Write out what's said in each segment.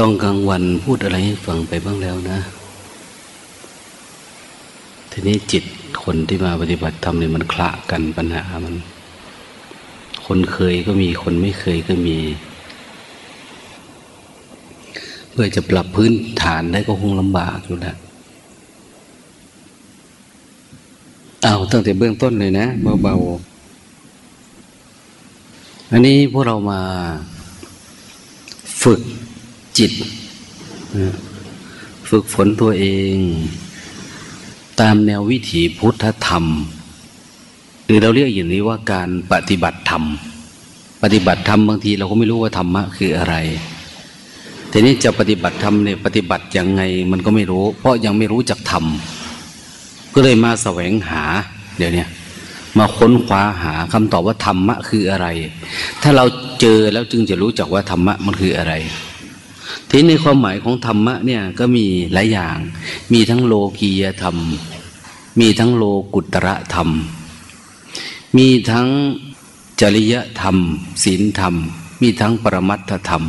ต้องกลางวันพูดอะไรให้ฟังไปบ้างแล้วนะ ทีนี้จิตคนที่มาปฏิบัติธรรมเนี่ยมันคละกันปัญหามัน คนเคยก็มีคนไม่เคยก็มี เพื่อจะปรับพื้นฐานได้ก็คงลำบากอยู่แล้วเอาตั้งแต่เบื้องต้นเลยนะเบาๆอันนี้พวกเรามา จิต ฝึกฝนตัวเอง ตามแนววิถีพุทธธรรม หรือเราเรียกอย่างนี้ว่าการปฏิบัติธรรม ปฏิบัติธรรมบางทีเราก็ไม่รู้ว่าธรรมะคืออะไรแต่นี้จะปฏิบัติธรรมเนี่ยปฏิบัติยังไงมันก็ไม่รู้ เพราะยังไม่รู้จักธรรมก็เลยมาแสวงหา เดี๋ยวนี้มาค้นคว้าหาคำตอบว่าธรรมะคืออะไร ถ้าเราเจอแล้วจึงจะรู้จักว่าธรรมะมันคืออะไร ทีในความหมายของธรรมะเนี่ยก็มีหลายอย่าง มีทั้งโลกียธรรม มีทั้งโลกุตระธรรม มีทั้งจริยธรรมศีลธรรม มีทั้งปรมัตถธรรม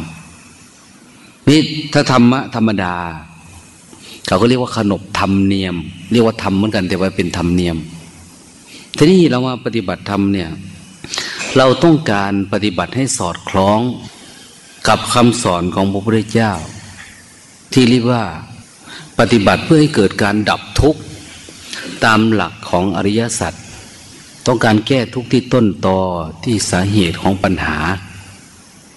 นี่ถ้าธรรมะธรรมดา เขาก็เรียกว่าขนบธรรมเนียม เรียกว่าธรรมเหมือนกันแต่ว่าเป็นธรรมเนียม ทีนี้เรามาปฏิบัติธรรมเนี่ย เราต้องการปฏิบัติให้สอดคล้อง กับคำสอนของพระพุทธเจ้า ที่เรียกว่าปฏิบัติเพื่อให้เกิดการดับทุกข์ตามหลักของอริยสัจต้องการแก้ทุกข์ที่ต้นตอที่สาเหตุของปัญหา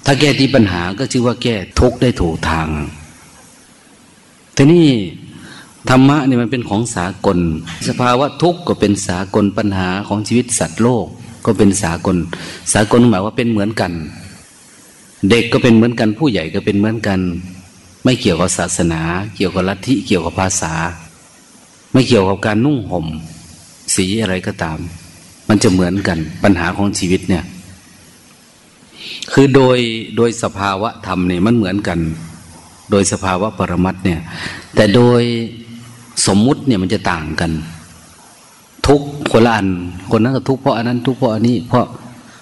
ถ้าแก้ที่ปัญหาก็ชื่อว่าแก้ทุกข์ได้ถูกทางแต่นี่ธรรมะเนี่ยมันเป็นของสากล สภาวะทุกข์ก็เป็นสากลปัญหาของชีวิตสัตว์โลก ก็เป็นสากล สากลหมายว่าเป็นเหมือนกัน เด็กก็เป็นเหมือนกันผู้ใหญ่ก็เป็นเหมือนกัน ไม่เกี่ยวกับศาสนา เกี่ยวกับลัทธิเกี่ยวกับภาษา ไม่เกี่ยวกับการนุ่งห่ม สีอะไรก็ตาม มันจะเหมือนกันปัญหาของชีวิตเนี่ย คือโดยโดยสภาวะธรรมเนี่ยมันเหมือนกัน โดยสภาวะปรมัตเนี่ย แต่โดยสมมุติเนี่ยมันจะต่างกัน ทุกคนละอันคนนั้นก็ทุกเพราะอันนั้น ทุกเพราะอันนี้ เพราะ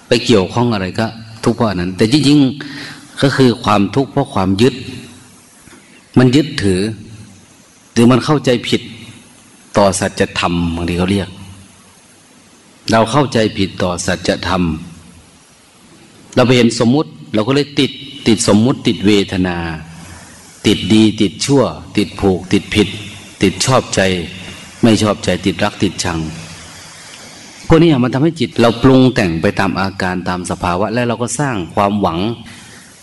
ไปเกี่ยวข้องอะไรก็ ทุกเพราะนั้น แต่จริงๆก็คือความทุกข์เพราะความยึด มันยึดถือ หรือมันเข้าใจผิดต่อสัจธรรมบางทีเขาเรียก เราเข้าใจผิดต่อสัจธรรม เราไปเห็นสมมุติ เราก็เลยติดติดสมมุติติดเวทนา ติดดีติดชั่ว ติดผูก ติดผิด ติดชอบใจ ไม่ชอบใจติดรักติดชัง พวกนี้มันทำให้จิตเราปรุงแต่งไปตามอาการตามสภาวะ แล้วเราก็สร้างความหวัง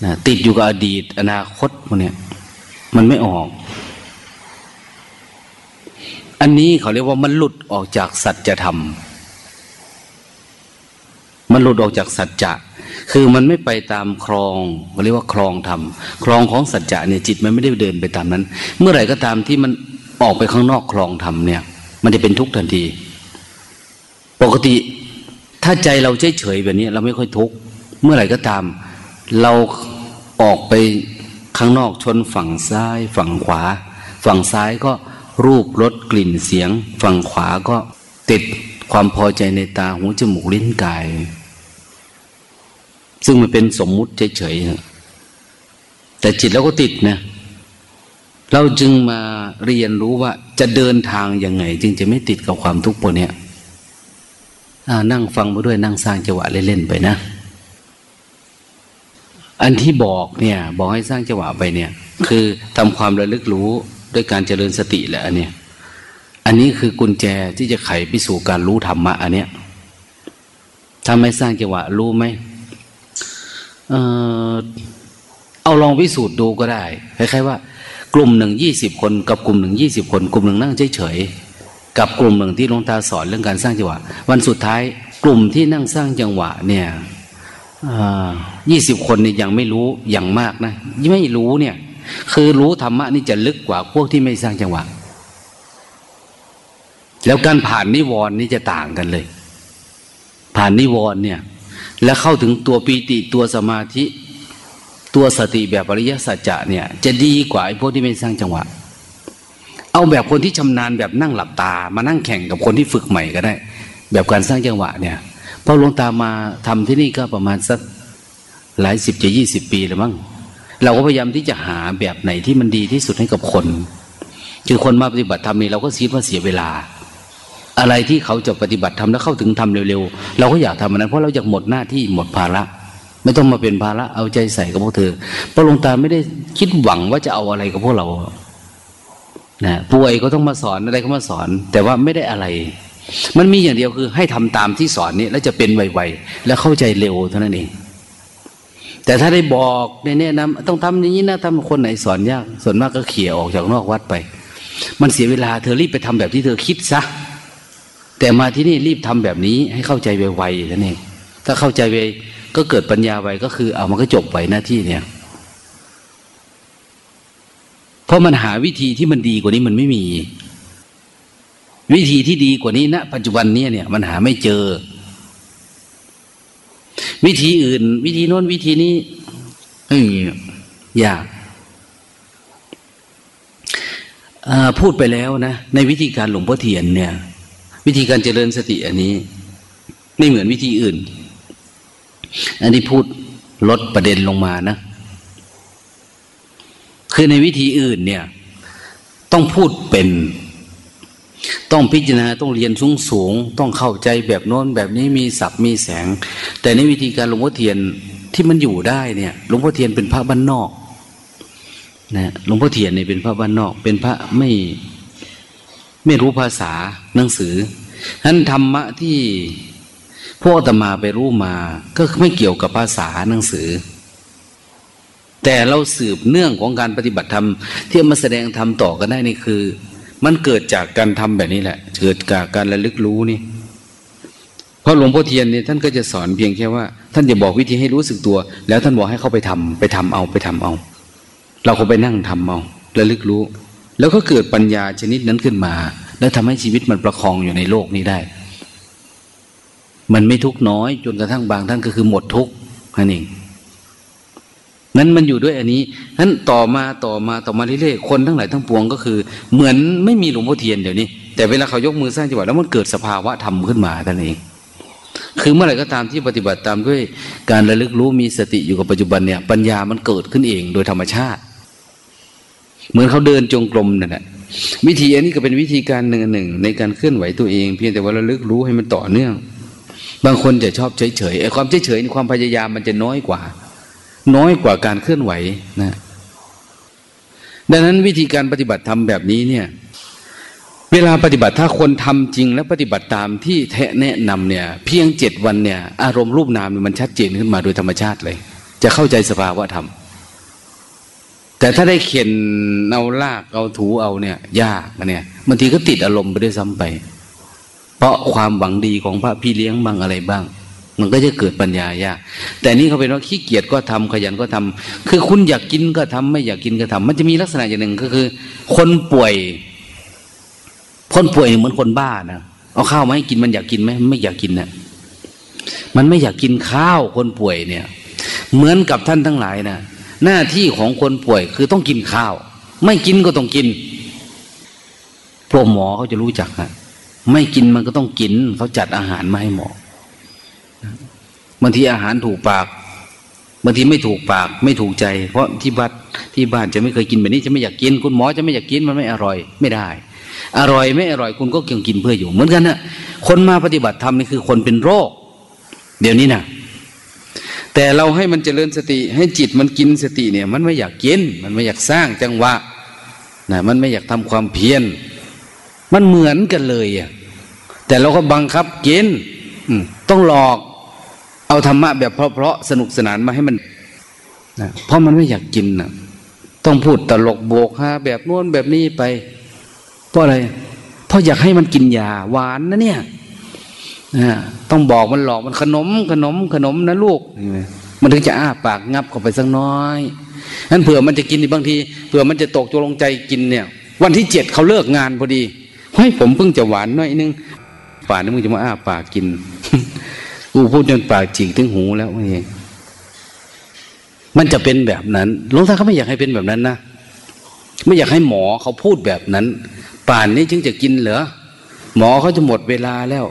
นะติดอยู่กับอดีต อนาคตพวกนี้มันไม่ออก อันนี้เขาเรียกว่ามันหลุดออกจากสัจธรรม มันหลุดออกจากสัจจะ คือมันไม่ไปตามคลองเรียกว่าคลองธรรมคลองของสัจจะเนี่ยจิตมันไม่ได้เดินไปตามนั้น เมื่อไหร่ก็ตามที่มันออกไปข้างนอกคลองธรรมเนี่ย มันจะเป็นทุกข์ทันที ปกติถ้าใจเราเฉยเฉยแบบนี้ เราไม่ค่อยทุกข์เมื่อไหร่ก็ตาม เราออกไปข้างนอกชนฝั่งซ้าย ฝั่งขวา ฝั่งซ้ายก็รูปรสกลิ่นเสียง ฝั่งขวาก็ติดความพอใจในตาหูจมูกลิ้นกาย ซึ่งมันเป็นสมมุติเฉยๆแต่จิตเราก็ติดนะเราจึงมาเรียนรู้ว่าจะเดินทางยังไง จึงจะไม่ติดกับความทุกข์พวกนี้ นั่งฟังไปด้วยนั่งสร้างจังหวะเล่นๆไปนะ อันที่บอกเนี่ย บอกให้สร้างจังหวะไปเนี่ย คือทำความระลึกรู้ด้วยการเจริญสติแหละอันเนี้ยอันนี้คือกุญแจที่จะไขไปสู่การรู้ธรรมะอันเนี้ยถ้าไม่สร้างจังหวะรู้ไหมเออเอาลองพิสูจน์ดูก็ได้คล้ายๆว่ากลุ่มหนึ่งยี่สิบคนกับกลุ่มหนึ่งยี่สิบคน กลุ่มหนึ่งนั่งเฉย กับกลุ่มหนึ่งที่ลงตาสอนเรื่องการสร้างจังหวะ วันสุดท้ายกลุ่มที่นั่งสร้างจังหวะเนี่ยยี่สิบคนเนี่ยยังไม่รู้อย่างมากนะไม่รู้เนี่ย คือรู้ธรรมะนี่จะลึกกว่าพวกที่ไม่สร้างจังหวะ แล้วการผ่านนิวรณ์นี่จะต่างกันเลย ผ่านนิวรณ์เนี่ย และเข้าถึงตัวปีติตัวสมาธิ ตัวสติแบบปริยสัจจะเนี่ย จะดีกว่าไอ้พวกที่ไม่สร้างจังหวะ เอาแบบคนที่ชำนาญแบบนั่งหลับตา มานั่งแข่งกับคนที่ฝึกใหม่ก็ได้ แบบการสร้างจังหวะเนี่ยพอหลวงตามาทำที่นี่ก็ประมาณสักหลายสิบจะยี่สิบปีแล้วมั้งเราก็พยายามที่จะหาแบบไหนที่มันดีที่สุดให้กับคนคือคนมาปฏิบัติธรรมนี่เราก็คิดว่าเสียเวลา อะไรที่เขาจะปฏิบัติธรรมแล้วเข้าถึงทำเร็วๆ เราก็อยากทำมันนั้นเพราะเราอยากหมดหน้าที่หมดภาระ ไม่ต้องมาเป็นภาระเอาใจใส่กับพวกเธอพระลงตาไม่ได้คิดหวังว่าจะเอาอะไรกับพวกเรา นะป่วยก็ต้องมาสอนอะไรก็มาสอน แต่ว่าไม่ได้อะไร มันมีอย่างเดียวคือให้ทำตามที่สอนนี้แล้วจะเป็นไวๆและเข้าใจเร็วเท่านั้นเอง แต่ถ้าได้บอกในแนะนำต้องทำอย่างนี้นะทำคนไหนสอนยากส่วนมากก็เขี่ยออกจากนอกวัดไป มันเสียเวลาเธอรีบไปทำแบบที่เธอคิดซะแต่มาที่นี่รีบทำแบบนี้ให้เข้าใจไวๆท่านเองถ้าเข้าใจไวก็เกิดปัญญาไวก็คือเอามันก็จบไปหน้าที่เนี่ย เพราะมันหาวิธีที่มันดีกว่านี้มันไม่มี วิธีที่ดีกว่านี้ณนะปัจจุบันนี้เนี่ยมันหาไม่เจอ วิธีอื่น วิธีโน้นวิธีนี้ไม่มียากพูดไปแล้วนะ ในวิธีการหลวงพ่อเทียนเนี่ย วิธีการเจริญสติอันนี้ ไม่เหมือนวิธีอื่น อันนี้พูดลดประเด็นลงมานะ คือในวิธีอื่นเนี่ย ต้องพูดเป็น ต้องพิจารณาต้องเรียนสูงสูง ต้องเข้าใจแบบโน้นแบบนี้มีศัพท์มีแสง แต่ในวิธีการหลวงพ่อเทียนที่มันอยู่ได้เนี่ยหลวงพ่อเทียนเป็นพระบ้านนอกนะหลวงพ่อเทียนเนี่ยเป็นพระบ้านนอก เป็นพระไม่ไม่รู้ภาษาหนังสือฉะนั้นธรรมะที่พวกตมาไปรู้มา ก็ไม่เกี่ยวกับภาษาหนังสือ แต่เราสืบเนื่องของการปฏิบัติธรรมที่มาแสดงธรรมต่อกันได้นี่คือ มันเกิดจากการทำแบบนี้แหละ เกิดจากการระลึกรู้นี่เพราะหลวงพ่อเทียนเนี่ยท่านก็จะสอนเพียงแค่ว่า ท่านจะบอกวิธีให้รู้สึกตัว แล้วท่านบอกให้เข้าไปทำไปทำเอาไปทำเอา เราก็ไปนั่งทำเอาระลึกรู้ แล้วก็เกิดปัญญาชนิดนั้นขึ้นมา แล้วทำให้ชีวิตมันประคองอยู่ในโลกนี้ได้ มันไม่ทุกน้อยจนกระทั่งบางท่านก็คือหมดทุกนั่นเอง นั้นมันอยู่ด้วยอันนี้นั้นต่อมาต่อมาต่อมาเรื่อยๆคนทั้งหลายทั้งปวงก็คือ เหมือนไม่มีหลวงพ่อเทียนเดี๋ยวนี้ แต่เวลาเขายกมือสร้างจังหวะแล้วมันเกิดสภาวะธรรมขึ้นมาท่านเองคือเมื่อไหร่ก็ตามที่ปฏิบัติตามด้วยการระลึกรู้มีสติอยู่กับปัจจุบันเนี่ย ปัญญามันเกิดขึ้นเองโดยธรรมชาติ เหมือนเขาเดินจงกรมนั่นแหละวิธีอันนี้ก็เป็นวิธีการหนึ่งหนึ่งในการเคลื่อนไหวตัวเอง เพียงแต่ว่าระลึกรู้ให้มันต่อเนื่อง บางคนจะชอบเฉยเฉยไอ้ความเฉยเฉยในความพยายามมันจะน้อยกว่า น้อยกว่าการเคลื่อนไหวนะดังนั้นวิธีการปฏิบัติธรรมแบบนี้เนี่ย เวลาปฏิบัติถ้าคนทำจริงและปฏิบัติตามที่แนะนำเนี่ย เพียงเจ็ดวันเนี่ย อารมณ์รูปนามมันชัดเจนขึ้นมาโดยธรรมชาติเลย จะเข้าใจสภาวะธรรม แต่ถ้าได้เข็นเอาลากเอาถูเอาเนี่ยยากเนี่ยบางทีก็ติดอารมณ์ไปด้วยซ้ำไป เพราะความหวังดีของพระพี่เลี้ยงบ้างอะไรบ้าง มันก็จะเกิดปัญญายาก แต่นี่เขาเป็นว่าขี้เกียจก็ทำขยันก็ทำคือคุณอยากกินก็ทำไม่อยากกินก็ทำมันจะมีลักษณะอย่างหนึ่งก็คือ คนป่วย คนป่วยเหมือนคนบ้านะเอาข้าวมาให้กินมันอยากกินไหมไม่อยากกินนะมันไม่อยากกินข้าวคนป่วยเนี่ย เหมือนกับท่านทั้งหลายนะหน้าที่ของคนป่วยคือต้องกินข้าว ไม่กินก็ต้องกินพวกหมอเขาจะรู้จักนะไม่กินมันก็ต้องกิน เขาจัดอาหารมาให้หมอ บางทีอาหารถูกปากบางทีไม่ถูกปากไม่ถูกใจ เพราะที่บ้านที่บ้านจะไม่เคยกินแบบนี้จะไม่อยากกิน คุณหมอจะไม่อยากกินมันไม่อร่อยไม่ได้ อร่อยไม่อร่อยคุณก็ยังกินเพื่ออยู่ เหมือนกันนะคนมาปฏิบัติธรรมนี่คือคนเป็นโรค เดี๋ยวนี้นะแต่เราให้มันเจริญสติ ให้จิตมันกินสติเนี่ย มันไม่อยากกิน มันไม่อยากสร้างจังหวะนะมันไม่อยากทำความเพียรมันเหมือนกันเลยอะแต่เราก็บังคับกินต้องหลอก เอาธรรมะแบบเพราะๆสนุกสนานมาให้มันนะเพราะมันไม่อยากกินนะต้องพูดตลกโบกฮาแบบโน้นแบบนี้ไป เพราะอะไร เพราะอยากให้มันกินยาหวานนะเนี่ยต้องบอกมันหลอกมันขนมขนมขนมนะลูก มันถึงจะอ้าปากงับเข้าไปสักน้อยนั้นเผื่อมันจะกินบางทีเผื่อมันจะตกจลงใจกินเนี่ย วันที่เจ็ดเขาเลิกงานพอดีให้ผมเพิ่งจะหวานน้อยนึงป่านนี้มึงจะมาอ้าปากกิน กูพูดจนปากจีกถึงหูแล้วเองมันจะเป็นแบบนั้นหลวงตาเขาไม่อยากให้เป็นแบบนั้นนะไม่อยากให้หมอเขาพูดแบบนั้น ป่านนี้จึงจะกินเหรอหมอเขาจะหมดเวลาแล้ว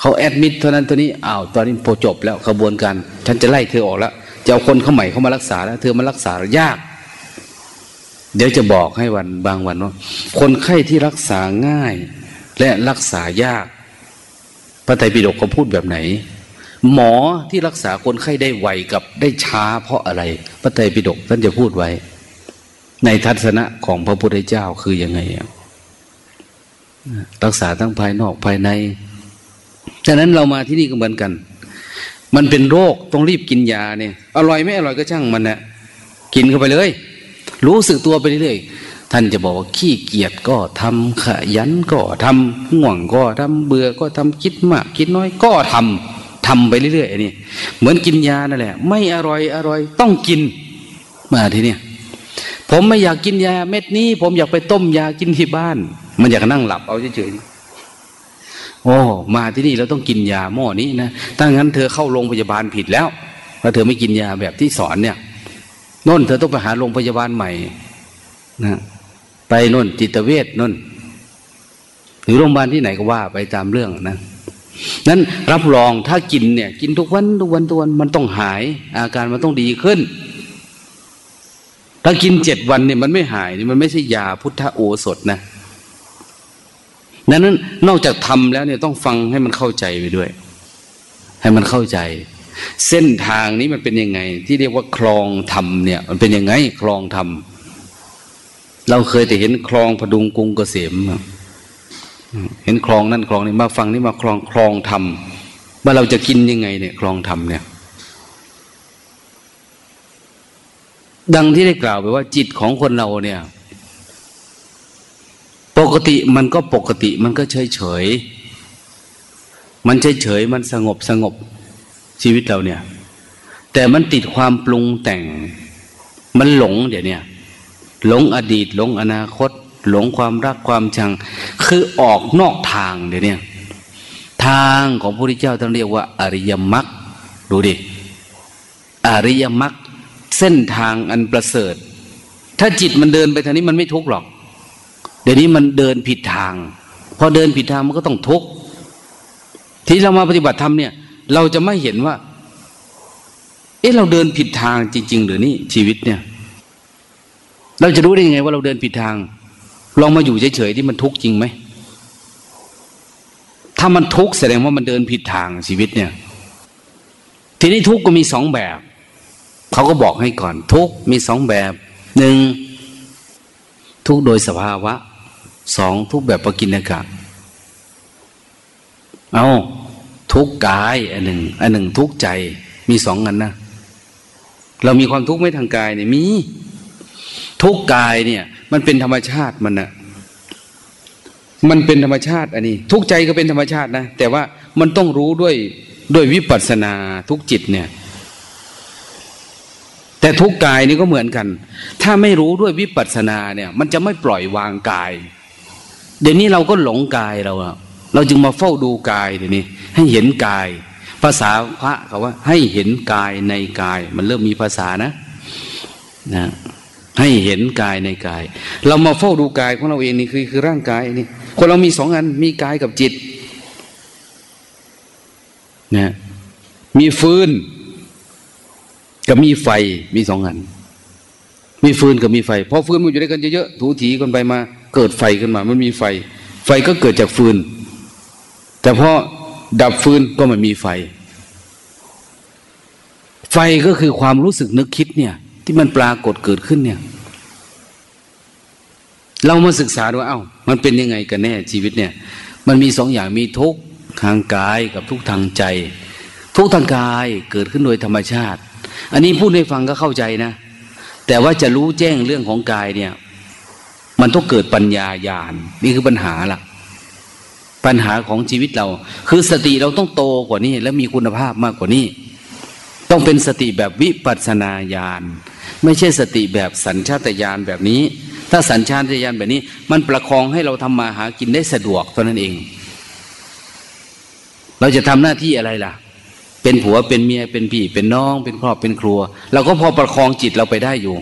เขาแอดมิดเท่านั้นตัวนี้อ้าวตอนนี้พอจบแล้วขบวนการ ฉันจะไล่เธอออกแล้วจะเอาคนเข้าใหม่เข้ามารักษาแล้วเธอมารักษายาก เดี๋ยวจะบอกให้วันบางวันว่าคนไข้ที่รักษาง่าย และรักษายาก พระไตรปิฎกเขาพูดแบบไหน หมอที่รักษาคนไข้ได้ไวกับได้ช้าเพราะอะไร พระไตรปิฎกท่านจะพูดไว้ ในทัศนะของพระพุทธเจ้าคือยังไงรักษาทั้งภายนอกภายในฉะนั้นเรามาที่นี่ก็เหมือนกัน มันเป็นโรคต้องรีบกินยาเนี่ย อร่อยไม่อร่อยก็ช่างมันนะกินเข้าไปเลย รู้สึกตัวไปเรื่อย ท่านจะบอกว่าขี้เกียจก็ทำขยันก็ทำห่วงก็ทำเบื่อก็ทำคิดมากคิดน้อยก็ทำทำไปเรื่อยๆนี่เหมือนกินยานั่นแหละ ไม่อร่อยอร่อยต้องกินมาทีเนี้ยผมไม่อยากกินยาเม็ดนี้ ผมอยากไปต้มยากินที่บ้าน มันอยากนั่งหลับเอาเฉยๆโอ้มาที่นี่เราต้องกินยาหม้อนี้นะถ้างั้นเธอเข้าโรงพยาบาลผิดแล้วถ้าเธอไม่กินยาแบบที่สอนเนี่ยน่นเธอต้องไปหาโรงพยาบาลใหม่นะ ไปน่นจิตเวชน่นหรือโรงพยาบาลที่ไหนก็ว่าไปตามเรื่องนะนั้นรับรองถ้ากินเนี่ย กินทุกวันทุกวันทุกวันมันต้องหาย อาการมันต้องดีขึ้น ถ้ากินเจ็ดวันเนี่ยมันไม่หายนี่มันไม่ใช่ยาพุทธโอสถนะดังนั้นนอกจากทำแล้วเนี่ยต้องฟังให้มันเข้าใจไปด้วย ให้มันเข้าใจ เส้นทางนี้มันเป็นยังไง ที่เรียกว่าคลองธรรมเนี่ย มันเป็นยังไงคลองธรรม เราเคยแต่เห็นคลองพดุงกรุงเกษมเห็นคลองนั่นคลองนี้มาฟังนี่มาคลองคลองธรรมว่าเราจะกินยังไงเนี่ยคลองธรรมเนี่ย ดังที่ได้กล่าวไปว่า จิตของคนเราเนี่ย ปกติมันก็ปกติมันก็เฉยเฉยมันเฉยเฉยมันสงบสงบชีวิตเราเนี่ย แต่มันติดความปรุงแต่ง มันหลงเดี๋ยวนี้ หลงอดีต หลงอนาคต หลงความรักความชัง คือออกนอกทางเดี๋ยวนี้ทางของพระพุทธเจ้าต้องเรียกว่า อริยมรรคดูดิ อริยมรรคเส้นทางอันประเสริฐ ถ้าจิตมันเดินไปทางนี้มันไม่ทุกข์หรอก เดี๋ยวนี้มันเดินผิดทาง พอเดินผิดทางมันก็ต้องทุกข์ที่เรามาปฏิบัติธรรมเนี่ย เราจะไม่เห็นว่า เอ๊ะเราเดินผิดทางจริง ๆ หรือนี่ชีวิตเนี่ย เราจะรู้ได้ยังไงว่าเราเดินผิดทาง ลองมาอยู่เฉยๆที่มันทุกข์จริงไหม ถ้ามันทุกข์แสดงว่ามันเดินผิดทางชีวิตเนี่ย ทีนี้ทุกข์ก็มีสองแบบ เขาก็บอกให้ก่อน ทุกข์มีสองแบบหนึ่งทุกโดยสภาวะสองทุกแบบปกินกะเอาทุกกายอันหนึ่งอันหนึ่งทุกใจมีสองอันนะเรามีความทุกข์ไม่ทางกายเนี่ยมี ทุกกายเนี่ย มันเป็นธรรมชาติมันนะมันเป็นธรรมชาติอันนี้ ทุกใจก็เป็นธรรมชาตินะแต่ว่ามันต้องรู้ด้วยด้วยวิปัสสนาทุกจิตเนี่ย แต่ทุกกายนี่ก็เหมือนกัน ถ้าไม่รู้ด้วยวิปัสสนาเนี่ย มันจะไม่ปล่อยวางกาย เดี๋ยวนี้เราก็หลงกายเราเราจึงมาเฝ้าดูกายเดี๋ยวนี้ ให้เห็นกาย ภาษาพระเขาว่า ให้เห็นกายในกาย มันเริ่มมีภาษานะ นะ ให้เห็นกายในกาย เรามาเฝ้าดูกายของเราเองนี่คือคือร่างกายนี่คนเรามีสองอันมีกายกับจิตนะมีฟืนกับมีไฟมีสองอัน มีฟืนกับมีไฟพอฟืนมันอยู่ด้วยกันเยอะๆถูถีกันไปมาเกิดไฟขึ้นมา มันมีไฟ ไฟก็เกิดจากฟืน แต่พอดับฟืนก็มันมีไฟ ไฟก็คือความรู้สึกนึกคิดเนี่ย ที่มันปรากฏเกิดขึ้นเนี่ย เรามาศึกษาดูเอ้า มันเป็นยังไงกันแน่ชีวิตเนี่ย มันมีสองอย่างมีทุกทางกายกับทุกทางใจ ทุกทางกายเกิดขึ้นโดยธรรมชาติ อันนี้พูดให้ฟังก็เข้าใจนะ แต่ว่าจะรู้แจ้งเรื่องของกายเนี่ย มันต้องเกิดปัญญาญาณนี่คือปัญหาล่ะปัญหาของชีวิตเรา คือสติเราต้องโตกว่านี้ และมีคุณภาพมากกว่านี้ ต้องเป็นสติแบบวิปัสนาญาณ ไม่ใช่สติแบบสัญชาตญาณแบบนี้ ถ้าสัญชาตญาณแบบนี้ มันประคองให้เราทำมาหากินได้สะดวกเท่านั้นเอง เราจะทำหน้าที่อะไรล่ะ เป็นผัวเป็นเมียเป็นพี่เป็นน้อง เป็นครอบเป็นครัวเราก็พอประคองจิตเราไปได้อยู่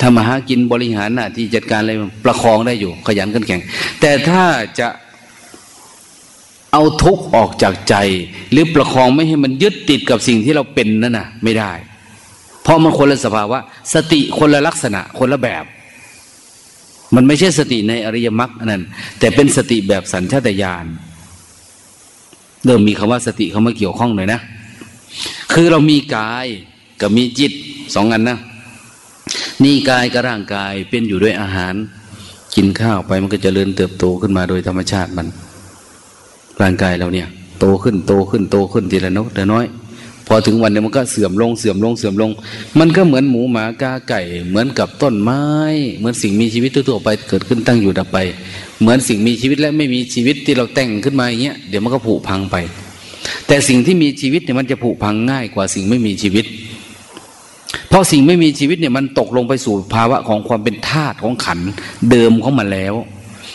ทำมาหากินบริหารหน้าที่จัดการอะไรประคองได้อยู่ ขยันกันแข่งแต่ถ้าจะเอาทุกข์ออกจากใจ หรือประคองไม่ให้มันยึดติดกับสิ่งที่เราเป็นนั่นน่ะ ไม่ได้ เพราะมันคนละสภาวะ สติคนละลักษณะคนละแบบ มันไม่ใช่สติในอริยมรรคนั่นแต่เป็นสติแบบสัญชาตญาณเริ่มมีคำว่าสติเข้ามาเกี่ยวข้องหน่อยนะ คือเรามีกายกับมีจิตสองอันนะนี่กายกับร่างกายเป็นอยู่ด้วยอาหาร กินข้าวไปมันก็จเจริญเติบโตขึ้นมาโดยธรรมชาติมัน ร่างกายเราเนี่ย โตขึ้นโตขึ้นโตขึ้นทีละน้อยแต่น้อย พอถึงวันนี้มันก็เสื่อมลงเสื่อมลงเสื่อมลง มันก็เหมือนหมูหมากาไก่ เหมือนกับต้นไม้ เหมือนสิ่งมีชีวิตทั่วไปเกิดขึ้นตั้งอยู่ดับไป เหมือนสิ่งมีชีวิตและไม่มีชีวิตที่เราแต่งขึ้นมาอย่างเงี้ยเดี๋ยวมันก็ผุพังไป แต่สิ่งที่มีชีวิตเนี่ยมันจะผุพังง่ายกว่าสิ่งไม่มีชีวิต เพราะสิ่งไม่มีชีวิตเนี่ยมันตกลงไปสู่ภาวะของความเป็นธาตุของขันเดิมของมันแล้ว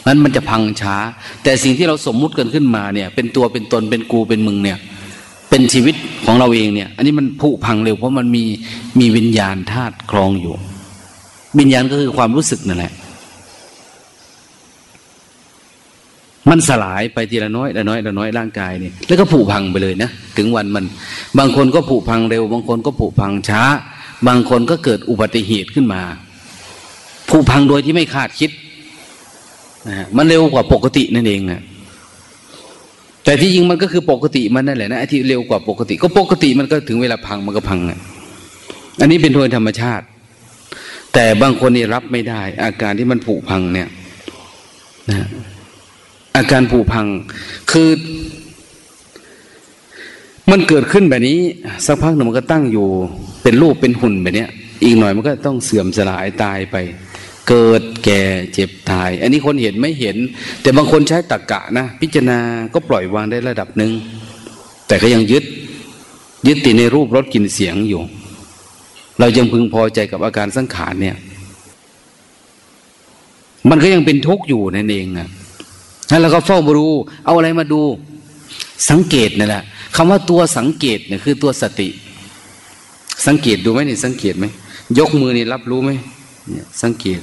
นั้นมันจะพังช้า แต่สิ่งที่เราสมมุติกันขึ้นมาเนี่ย เป็นตัวเป็นตนเป็นกูเป็นมึงเนี่ย เป็นชีวิตของเราเองเนี่ย อันนี้มันผุพังเร็วเพราะมันมีมีวิญญาณธาตุคลองอยู่ วิญญาณก็คือความรู้สึกนั่นแหละ มันสลายไปทีละน้อยละน้อยละน้อยร่างกายเนี่ยแล้วก็ผุพังไปเลยนะถึงวันมัน บางคนก็ผุพังเร็ว บางคนก็ผุพังช้า บางคนก็เกิดอุบัติเหตุขึ้นมาผุพังโดยที่ไม่คาดคิดนะมันเร็วกว่าปกตินั่นเองนะ แต่ที่จริงมันก็คือปกติมันนั่นแหละนะที่เร็วกว่าปกติ ก็ปกติมันก็ถึงเวลาพังมันก็พังอะอันนี้เป็นโดยธรรมชาติ แต่บางคนนี่รับไม่ได้ อาการที่มันผุพังเนี่ยนะอาการผุพัง คือ มันเกิดขึ้นแบบนี้ สักพักหนึ่งมันก็ตั้งอยู่ เป็นรูปเป็นหุ่นแบบนี้อีกหน่อยมันก็ต้องเสื่อมสลายตายไป เกิดแก่เจ็บตาย อันนี้คนเห็นไม่เห็น แต่บางคนใช้ตรกกะนะ พิจารณาก็ปล่อยวางได้ระดับหนึ่งแต่ก็ยังยึดยึดติดในรูปรสกลิ่นเสียงอยู่ เรายังพึงพอใจกับอาการสังขารเนี่ย มันก็ยังเป็นทุกข์อยู่นั่นเองอะแล้วเราก็เฝ้าดูเอาอะไรมาดู สังเกตนั่นแหละคำว่าตัวสังเกตเนี่ยคือตัวสติ สังเกตดูไหมนี่สังเกตไหมยกมือนี่รับรู้ไหมเนี่ยสังเกต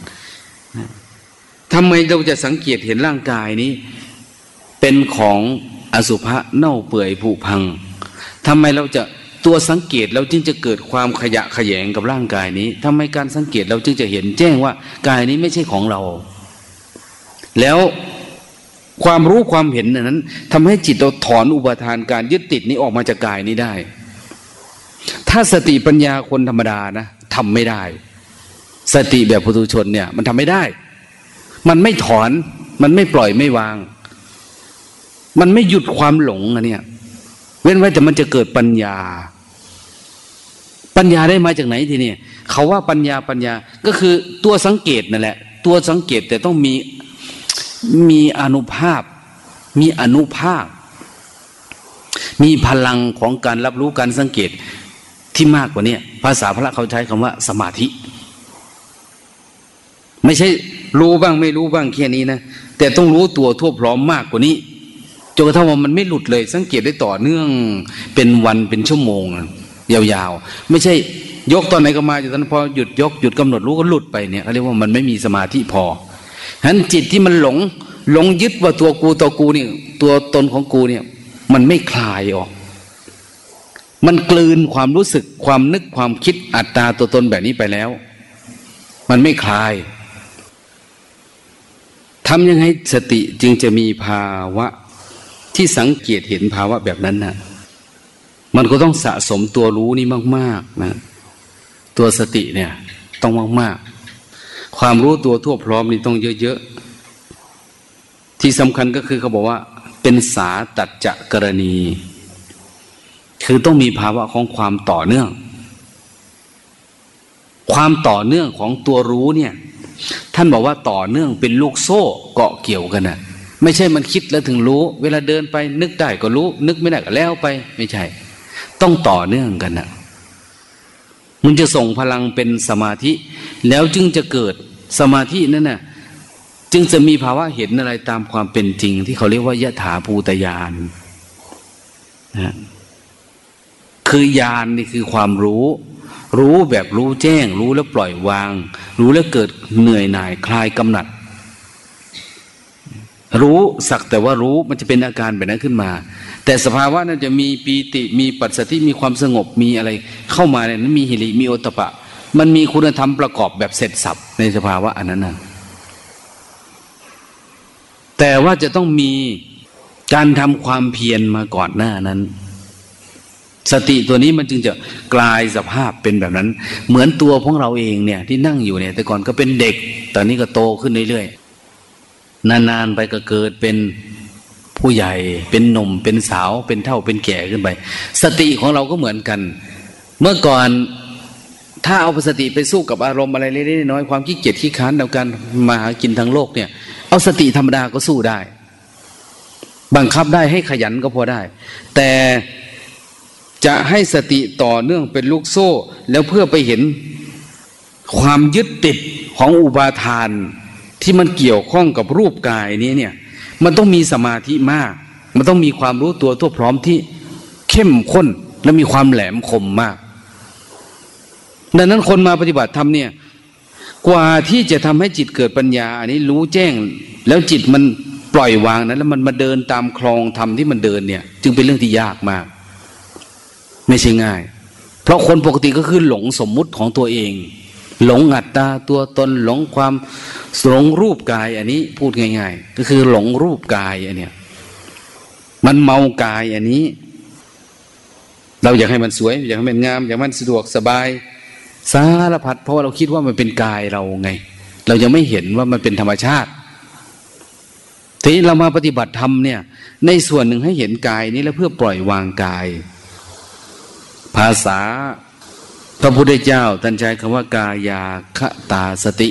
ทำไมเราจะสังเกตเห็นร่างกายนี้ เป็นของอสุภะเน่าเปื่อยผุพังทำไมเราจะตัวสังเกตเราจึงจะเกิดความขยะขยงกับร่างกายนี้ทำไมการสังเกตเราจึงจะเห็นแจ้งว่ากายนี้ไม่ใช่ของเรา แล้วความรู้ความเห็นนั้นทำให้จิตเราถอนอุปทานการยึดติดนี้ออกมาจากกายนี้ได้ ถ้าสติปัญญาคนธรรมดานะทำไม่ได้ สติแบบปุถุชนเนี่ยมันทำไม่ได้ มันไม่ถอน มันไม่ปล่อยไม่วาง มันไม่หยุดความหลงอะเนี่ย เว้นไว้แต่มันจะเกิดปัญญา ปัญญาได้มาจากไหนทีนี้เขาว่าปัญญาปัญญาก็คือตัวสังเกตนั่นแหละ ตัวสังเกตแต่ต้องมีมีอนุภาพ มีอนุภาพ มีพลังของการรับรู้การสังเกตที่มากกว่านี้ภาษาพระเขาใช้คำว่าสมาธิ ไม่ใช่รู้บ้างไม่รู้บ้างแค่นี้นะแต่ต้องรู้ตัวทั่วพร้อมมากกว่านี้จนกระทั่งว่ามันไม่หลุดเลย สังเกตได้ต่อเนื่องเป็นวันเป็นชั่วโมง ยาวๆ ไม่ใช่ยกตอนไหนก็มาจนพอหยุดยกหยุดกำหนดรู้ก็หลุดไปเนี่ยเขาเรียกว่ามันไม่มีสมาธิพอฉะนั้นจิตที่มันหลงหลงยึดว่าตัวกูตัวกูเนี่ยตัวตนของกูเนี่ย มันไม่คลายออก มันกลืนความรู้สึกความนึกความคิดอัตตาตัวตนแบบนี้ไปแล้ว มันไม่คลาย ทำยังไงสติจึงจะมีภาวะที่สังเกตเห็นภาวะแบบนั้นนะ่ะ มันก็ต้องสะสมตัวรู้นี่มาก ๆ นะ ตัวสติเนี่ย ต้องมาก ๆ ความรู้ตัวทั่วพร้อมนี่ต้องเยอะ ๆ ที่สำคัญก็คือเขาบอกว่า เป็นสาตัดจะกรณี คือต้องมีภาวะของความต่อเนื่อง ความต่อเนื่องของตัวรู้เนี่ย ท่านบอกว่าต่อเนื่องเป็นลูกโซ่เกาะเกี่ยวกันนะไม่ใช่มันคิดแล้วถึงรู้ เวลาเดินไปนึกได้ก็รู้ นึกไม่ได้ก็แล้วไป ไม่ใช่ ต้องต่อเนื่องกันนะมันจะส่งพลังเป็นสมาธิ แล้วจึงจะเกิดสมาธินั่นน่ะจึงจะมีภาวะเห็นอะไรตามความเป็นจริง ที่เขาเรียกว่ายะถาภูตยานนะคือยานนี่คือความรู้ รู้แบบรู้แจ้ง รู้แล้วปล่อยวาง รู้แล้วเกิดเหนื่อยหน่ายคลายกำหนัด รู้สักแต่ว่ารู้มันจะเป็นอาการแบบนั้นขึ้นมา แต่สภาวะนั้นจะมีปีติมีปัสสติมีความสงบมีอะไร เข้ามาเนี่ยนั้นมีหิริมีโอตปะ มันมีคุณธรรมประกอบแบบเสร็จสับในสภาวะอันนั้นนะแต่ว่าจะต้องมีการทำความเพียรมาก่อนหน้านั้น สติตัวนี้มันจึงจะกลายสภาพเป็นแบบนั้น เหมือนตัวของเราเองเนี่ยที่นั่งอยู่เนี่ย แต่ก่อนก็เป็นเด็ก ตอนนี้ก็โตขึ้นเรื่อยๆนานๆไปก็เกิดเป็นผู้ใหญ่ เป็นหนุ่ม เป็นสาว เป็นเท่าเป็นแก่ขึ้นไป สติของเราก็เหมือนกัน เมื่อก่อนถ้าเอาสติไปสู้กับอารมณ์อะไรเล็กๆน้อยความขี้เกียจขี้ค้านในการมาหากินทางโลกเนี่ย เอาสติธรรมดาก็สู้ได้ บังคับได้ให้ขยันก็พอได้ แต่ จะให้สติต่อเนื่องเป็นลูกโซ่ แล้วเพื่อไปเห็นความยึดติดของอุปาทาน ที่มันเกี่ยวข้องกับรูปกายนี้เนี่ย มันต้องมีสมาธิมาก มันต้องมีความรู้ตัวทั่วพร้อมที่เข้มข้นและมีความแหลมคมมาก ดังนั้นคนมาปฏิบัติธรรมเนี่ยกว่าที่จะทำให้จิตเกิดปัญญา อันนี้รู้แจ้ง แล้วจิตมันปล่อยวางนั้น แล้วมันมาเดินตามคลองธรรมที่มันเดินเนี่ย จึงเป็นเรื่องที่ยากมาก ไม่ใช่ง่าย เพราะคนปกติก็คือหลงสมมุติของตัวเอง หลงอัตตาตัวตนหลงความหลงรูปกาย อันนี้พูดง่าย ๆ ก็คือหลงรูปกายอันเนี้ยมันเมากายอันนี้ เราอยากให้มันสวย อยากให้มันงาม อยากให้มันสะดวกสบายสารพัดเพราะเราคิดว่ามันเป็นกายเราไง เรายังไม่เห็นว่ามันเป็นธรรมชาติทีนี้เรามาปฏิบัติธรรมเนี่ย ในส่วนหนึ่งให้เห็นกายนี้แล้วเพื่อปล่อยวางกาย ภาษาพระพุทธเจ้าท่านใช้คำว่ากายาคตาสติ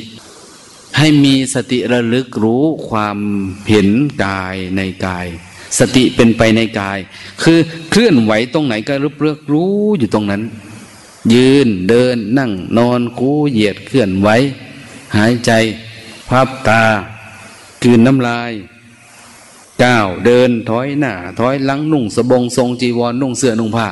ให้มีสติระลึกรู้ความเห็นกายในกาย สติเป็นไปในกาย คือเคลื่อนไหวตรงไหนก็รู้เลือกรู้อยู่ตรงนั้น ยืนเดินนั่งนอนคูเหยียดเคลื่อนไหวหายใจ พับตากืนน้ำลายก้าวเดินถอยหน้าถอยหลังนุ่งสบงทรงจีวรนุ่งเสื้อนุ่งผ้า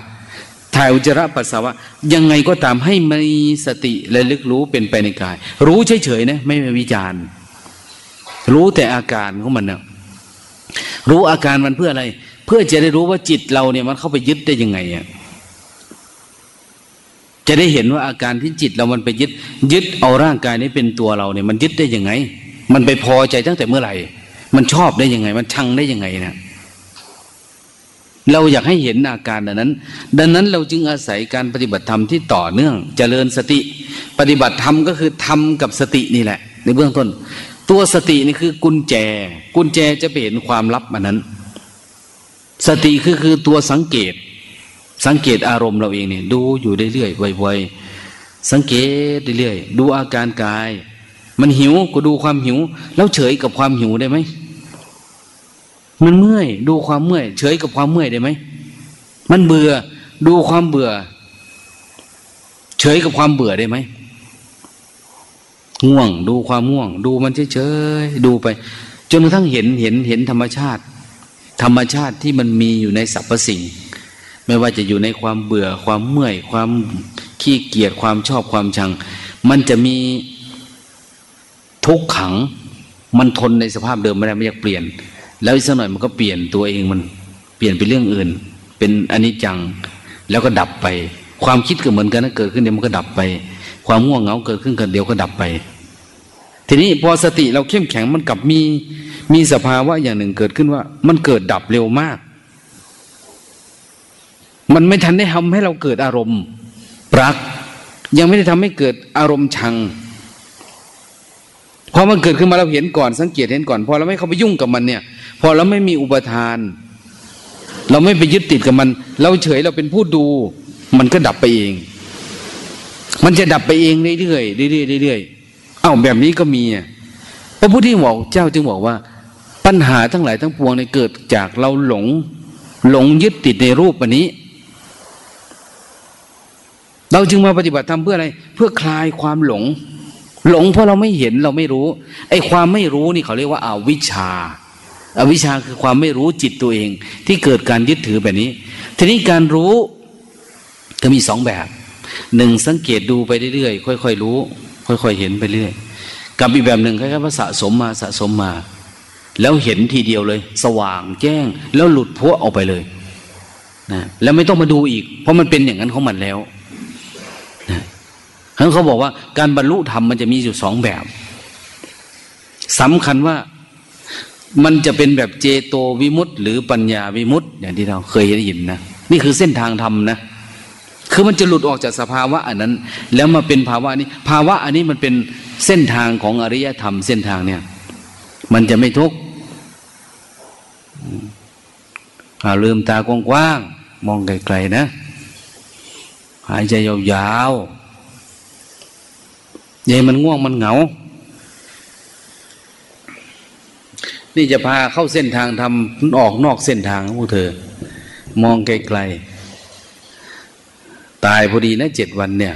ถ่ายอุจจาระปัสสาวะ ยังไงก็ตามให้มีสติและลึกรู้เป็นไปในกาย รู้เฉยๆนะไม่วิจารณ์ รู้แต่อาการของมันเนะรู้อาการมันเพื่ออะไร เพื่อจะได้รู้ว่าจิตเราเนี่ยมันเข้าไปยึดได้ยังไงอะจะได้เห็นว่าอาการที่จิตเรามันไปยึด ยึดเอาร่างกายนี้เป็นตัวเราเนี่ย มันยึดได้ยังไง มันไปพอใจตั้งแต่เมื่อไหร่ มันชอบได้ยังไง มันชังได้ยังไงเนะ เราอยากให้เห็นอาการดังนั้น ดังนั้นเราจึงอาศัยการปฏิบัติธรรมที่ต่อเนื่องจเจริญสติ ปฏิบัติธรรมก็คือทำกับสตินี่แหละ ในเบื้องต้น ตัวสตินี่คือกุญแจ กุญแจจะไปเห็นความลับอันนั้น สติคือคือตัวสังเกต สังเกตอารมณ์เราเองเนี่ยดูอยู่เรื่อยๆไวๆสังเกตเรื่อยๆดูอาการกาย มันหิวก็ดูความหิว แล้วเฉยกับความหิวได้ไหม มันเมื่อย ดูความเมื่อย เฉยกับความเมื่อยได้ไหมมันเบื่อ ดูความเบื่อ เฉยกับความเบื่อได้ไหมง่วง ดูความง่วง ดูมันเฉยๆดูไป จนกระทั่งเห็นเห็นเห็นธรรมชาติ ธรรมชาติที่มันมีอยู่ในสรรพสิ่ง ไม่ว่าจะอยู่ในความเบื่อ ความเมื่อย ความขี้เกียจความชอบความชัง มันจะมีทุกขัง มันทนในสภาพเดิมไม่ได้ไม่อยากเปลี่ยน แล้วอีกสักหน่อยมันก็เปลี่ยนตัวเองมันเปลี่ยนไปเรื่องอื่น เป็นอนิจจังแล้วก็ดับไป ความคิดก็เหมือนกันนะเกิดขึ้นเดี๋ยวมันก็ดับไป ความง่วงเหงาเกิดขึ้นกันเดี๋ยวก็ดับไป ทีนี้พอสติเราเข้มแข็งมันกลับมีมีสภาวะอย่างหนึ่งเกิดขึ้นว่า มันเกิดดับเร็วมาก มันไม่ทันได้ทำให้เราเกิดอารมณ์รัก ยังไม่ได้ทำให้เกิดอารมณ์ชังพอมันเกิดขึ้นมาเราเห็นก่อนสังเกตเห็นก่อนพอเราไม่เข้าไปยุ่งกับมันเนี่ย พอเราไม่มีอุปทาน เราไม่ไปยึดติดกับมัน เราเฉยเราเป็นผู้ดู มันก็ดับไปเอง มันจะดับไปเองเรื่อยๆเรื่อยๆเรื่อยๆเอ้าแบบนี้ก็มีพระพุทธบอกเจ้าจึงบอกว่า ปัญหาทั้งหลายทั้งปวงในเกิดจากเราหลง หลงยึดติดในรูปอันนี้ เราจึงมาปฏิบัติธรรมเพื่ออะไร เพื่อคลายความหลง หลงเพราะเราไม่เห็นเราไม่รู้ไอ้ความไม่รู้นี่เขาเรียกว่าอาวิชชา อวิชชาคือความไม่รู้จิตตัวเอง ที่เกิดการยึดถือแบบนี้ ทีนี้การรู้ก็มีสองแบบหนึ่งสังเกตดูไปเรื่อยๆค่อยๆรู้ ค่อยๆเห็นไปเรื่อยกับอีกแบบหนึ่งคล้ายๆว่าสะสมมาสะสมมา แล้วเห็นทีเดียวเลย สว่างแจ้ง แล้วหลุดพวออกไปเลยนะแล้วไม่ต้องมาดูอีก เพราะมันเป็นอย่างนั้นของมันแล้วนะทั้งเขาบอกว่าการบรรลุธรรมมันจะมีอยู่สองแบบสำคัญว่า มันจะเป็นแบบเจโตวิมุตต์หรือปัญญาวิมุตต์อย่างที่เราเคยได้ยินนะนี่คือเส้นทางธรรมนะ คือมันจะหลุดออกจากสภาวะอันนั้น แล้วมาเป็นภาวะนี้ ภาวะอันนี้มันเป็นเส้นทางของอริยธรรมเส้นทางเนี่ย มันจะไม่ทุกข์ลืมตากว้างๆมองไกลๆนะ หายใจยาวๆยัยมันง่วงมันเหงา นี่จะพาเข้าเส้นทางทำออกนอกเส้นทางของพวกเธอ มองไกลๆตายพอดีนะเจ็ดวันเนี่ย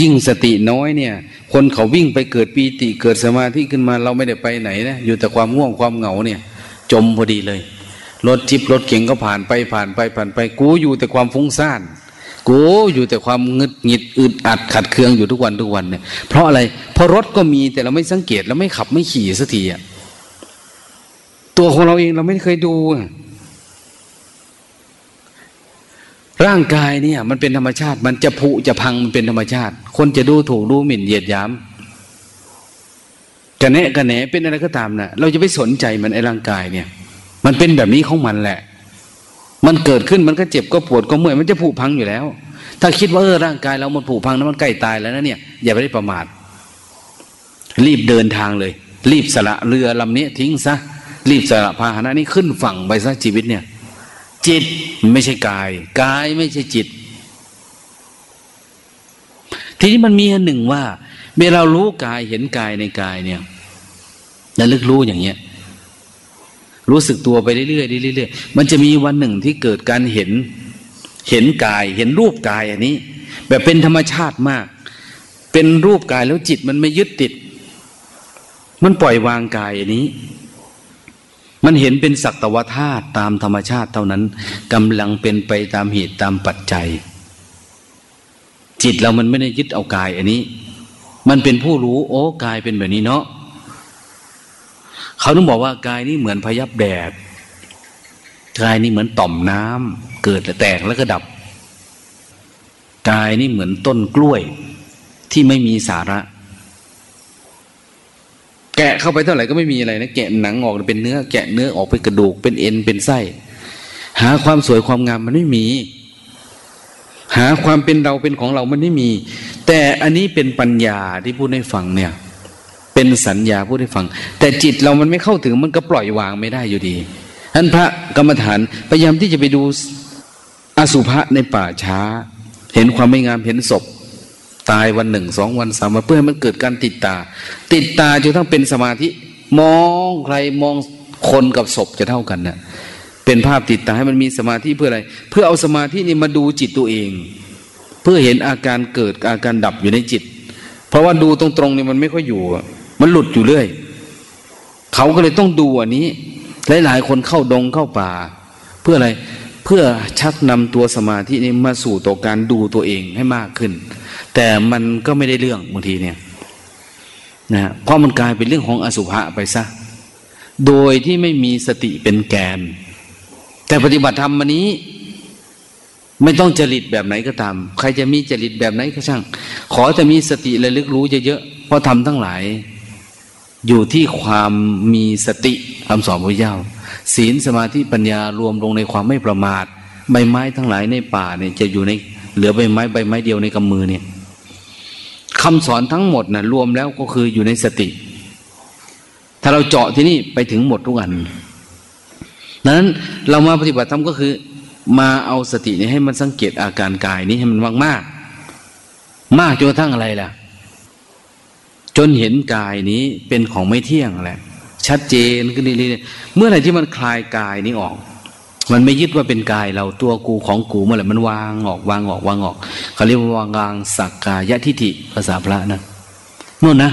ยิ่งสติน้อยเนี่ย คนเขาวิ่งไปเกิดปีติเกิดสมาธิขึ้นมาเราไม่ได้ไปไหนนะอยู่แต่ความง่วงความเหงาเนี่ย จมพอดีเลยรถจิบรถเก่งก็ผ่านไปผ่านไปผ่านไป กูอยู่แต่ความฟุ้งซ่าน โกอยู่แต่ความงึดหงิดอึดอัดขัดเคืองอยู่ทุกวันทุกวันเนี่ยเพราะอะไรเพราะรถก็มีแต่เราไม่สังเกตเราไม่ขับไม่ขี่สักทีอะตัวของเราเองเราไม่เคยดู ร่างกายเนี่ย มันเป็นธรรมชาติ มันจะผุจะพังมันเป็นธรรมชาติ คนจะดูถูกดูหมิ่นเหยียดหยามกระแนะกระแหนเป็นอะไรก็ตามนะเราจะไปสนใจมันไอ้ร่างกายเนี่ย มันเป็นแบบนี้ของมันแหละ มันเกิดขึ้นมันก็เจ็บก็ปวดก็เมื่อยมันจะผุพังอยู่แล้ว ถ้าคิดว่าเออร่างกายเรามันผุพังนั้นมันใกล้ตายแล้วนะเนี่ยอย่าไปได้ประมาทรีบเดินทางเลย รีบสละเรือลำนี้ทิ้งซะรีบสละพาหนะนี้ขึ้นฝั่งไปซะชีวิตเนี่ย จิตไม่ใช่กายกายไม่ใช่จิต ทีนี้มันมีอันหนึ่งว่าเมื่อเรารู้กายเห็นกายในกายเนี่ยระลึกรู้อย่างเงี้ย รู้สึกตัวไปเรื่อยๆเรื่อยๆมันจะมีวันหนึ่งที่เกิดการเห็น เห็นกาย เห็นรูปกายอันนี้ แบบเป็นธรรมชาติมาก เป็นรูปกายแล้วจิตมันไม่ยึดติด มันปล่อยวางกายอันนี้ มันเห็นเป็นสักตวธาตุตามธรรมชาติเท่านั้นกำลังเป็นไปตามเหตุตามปัจจัย จิตเรามันไม่ได้ยึดเอากายอันนี้ มันเป็นผู้รู้โอ้กายเป็นแบบนี้เนาะ เขาต้องบอกว่ากายนี้เหมือนพยับแดดกายนี้เหมือนต่อมน้ำเกิดแตกแล้วก็ดับ กายนี้เหมือนต้นกล้วยที่ไม่มีสาระ แกะเข้าไปเท่าไหร่ก็ไม่มีอะไรนะแกะหนังออกเป็นเนื้อ แกะเนื้อออกเป็นกระดูก เป็นเอ็นเป็นไส้ หาความสวยความงามมันไม่มี หาความเป็นเราเป็นของเรามันไม่มี แต่อันนี้เป็นปัญญาที่พูดให้ฟังเนี่ย เป็นสัญญาพูดให้ฟัง แต่จิตเรามันไม่เข้าถึงมันก็ปล่อยวางไม่ได้อยู่ดีท่านพระกรรมฐานพยายามที่จะไปดูอสุภะในป่าช้า เห็นความไม่งามเห็นศพ ตายวันหนึ่งสองวันสามวันเพื่อให้มันเกิดการติดตา ติดตาจนทั้งเป็นสมาธิ มองใครมองคนกับศพจะเท่ากันเนะ่ยเป็นภาพติดตาให้มันมีสมาธิเพื่ออะไร เพื่อเอาสมาธินี่มาดูจิตตัวเอง เพื่อเห็นอาการเกิดอาการดับอยู่ในจิต เพราะว่าดูตรงๆนี่มันไม่ค่อยอยู่ มันหลุดอยู่เรื่อย เขาก็เลยต้องดูอันนี้ หลาย ๆ คนเข้าดงเข้าป่า เพื่ออะไรเพื่อชักนำตัวสมาธินี้มาสู่ตัวการดูตัวเองให้มากขึ้น แต่มันก็ไม่ได้เรื่องบางทีเนี่ยนะเพราะมันกลายเป็นเรื่องของอสุภะไปซะโดยที่ไม่มีสติเป็นแกน แต่ปฏิบัติธรรมวันนี้ ไม่ต้องจริตแบบไหนก็ตาม ใครจะมีจริตแบบไหนก็ช่าง ขอจะมีสติระลึกรู้เยอะๆเพราะทำทั้งหลาย อยู่ที่ความมีสติคำสอนพระเจ้า ศีลสมาธิปัญญารวมลงในความไม่ประมาท ใบไม้ทั้งหลายในป่าเนี่ยจะอยู่ในเหลือใบไม้ใบไม้เดียวในกำมือเนี่ยคำสอนทั้งหมดนะ่ะรวมแล้วก็คืออยู่ในสติ ถ้าเราเจาะที่นี่ไปถึงหมดทุกอันดังนั้นเรามาปฏิบัติธรรมก็คือ มาเอาสตินี้ให้มันสังเกตอาการกายนี้ให้มันมากมากมากจนกระทั่งอะไรล่ะ จนเห็นกายนี้เป็นของไม่เที่ยงแหละ ชัดเจนขึ้นเรื่อยๆเมื่อไหร่ที่มันคลายกายนี้ออก มันไม่ยึดว่าเป็นกายเราตัวกูของกูเมื่อไหร่มันวางออกวางออกวางออกเขาเรียกว่าวางวางสักกายทิฏฐิภาษาพระนะนู่นนะ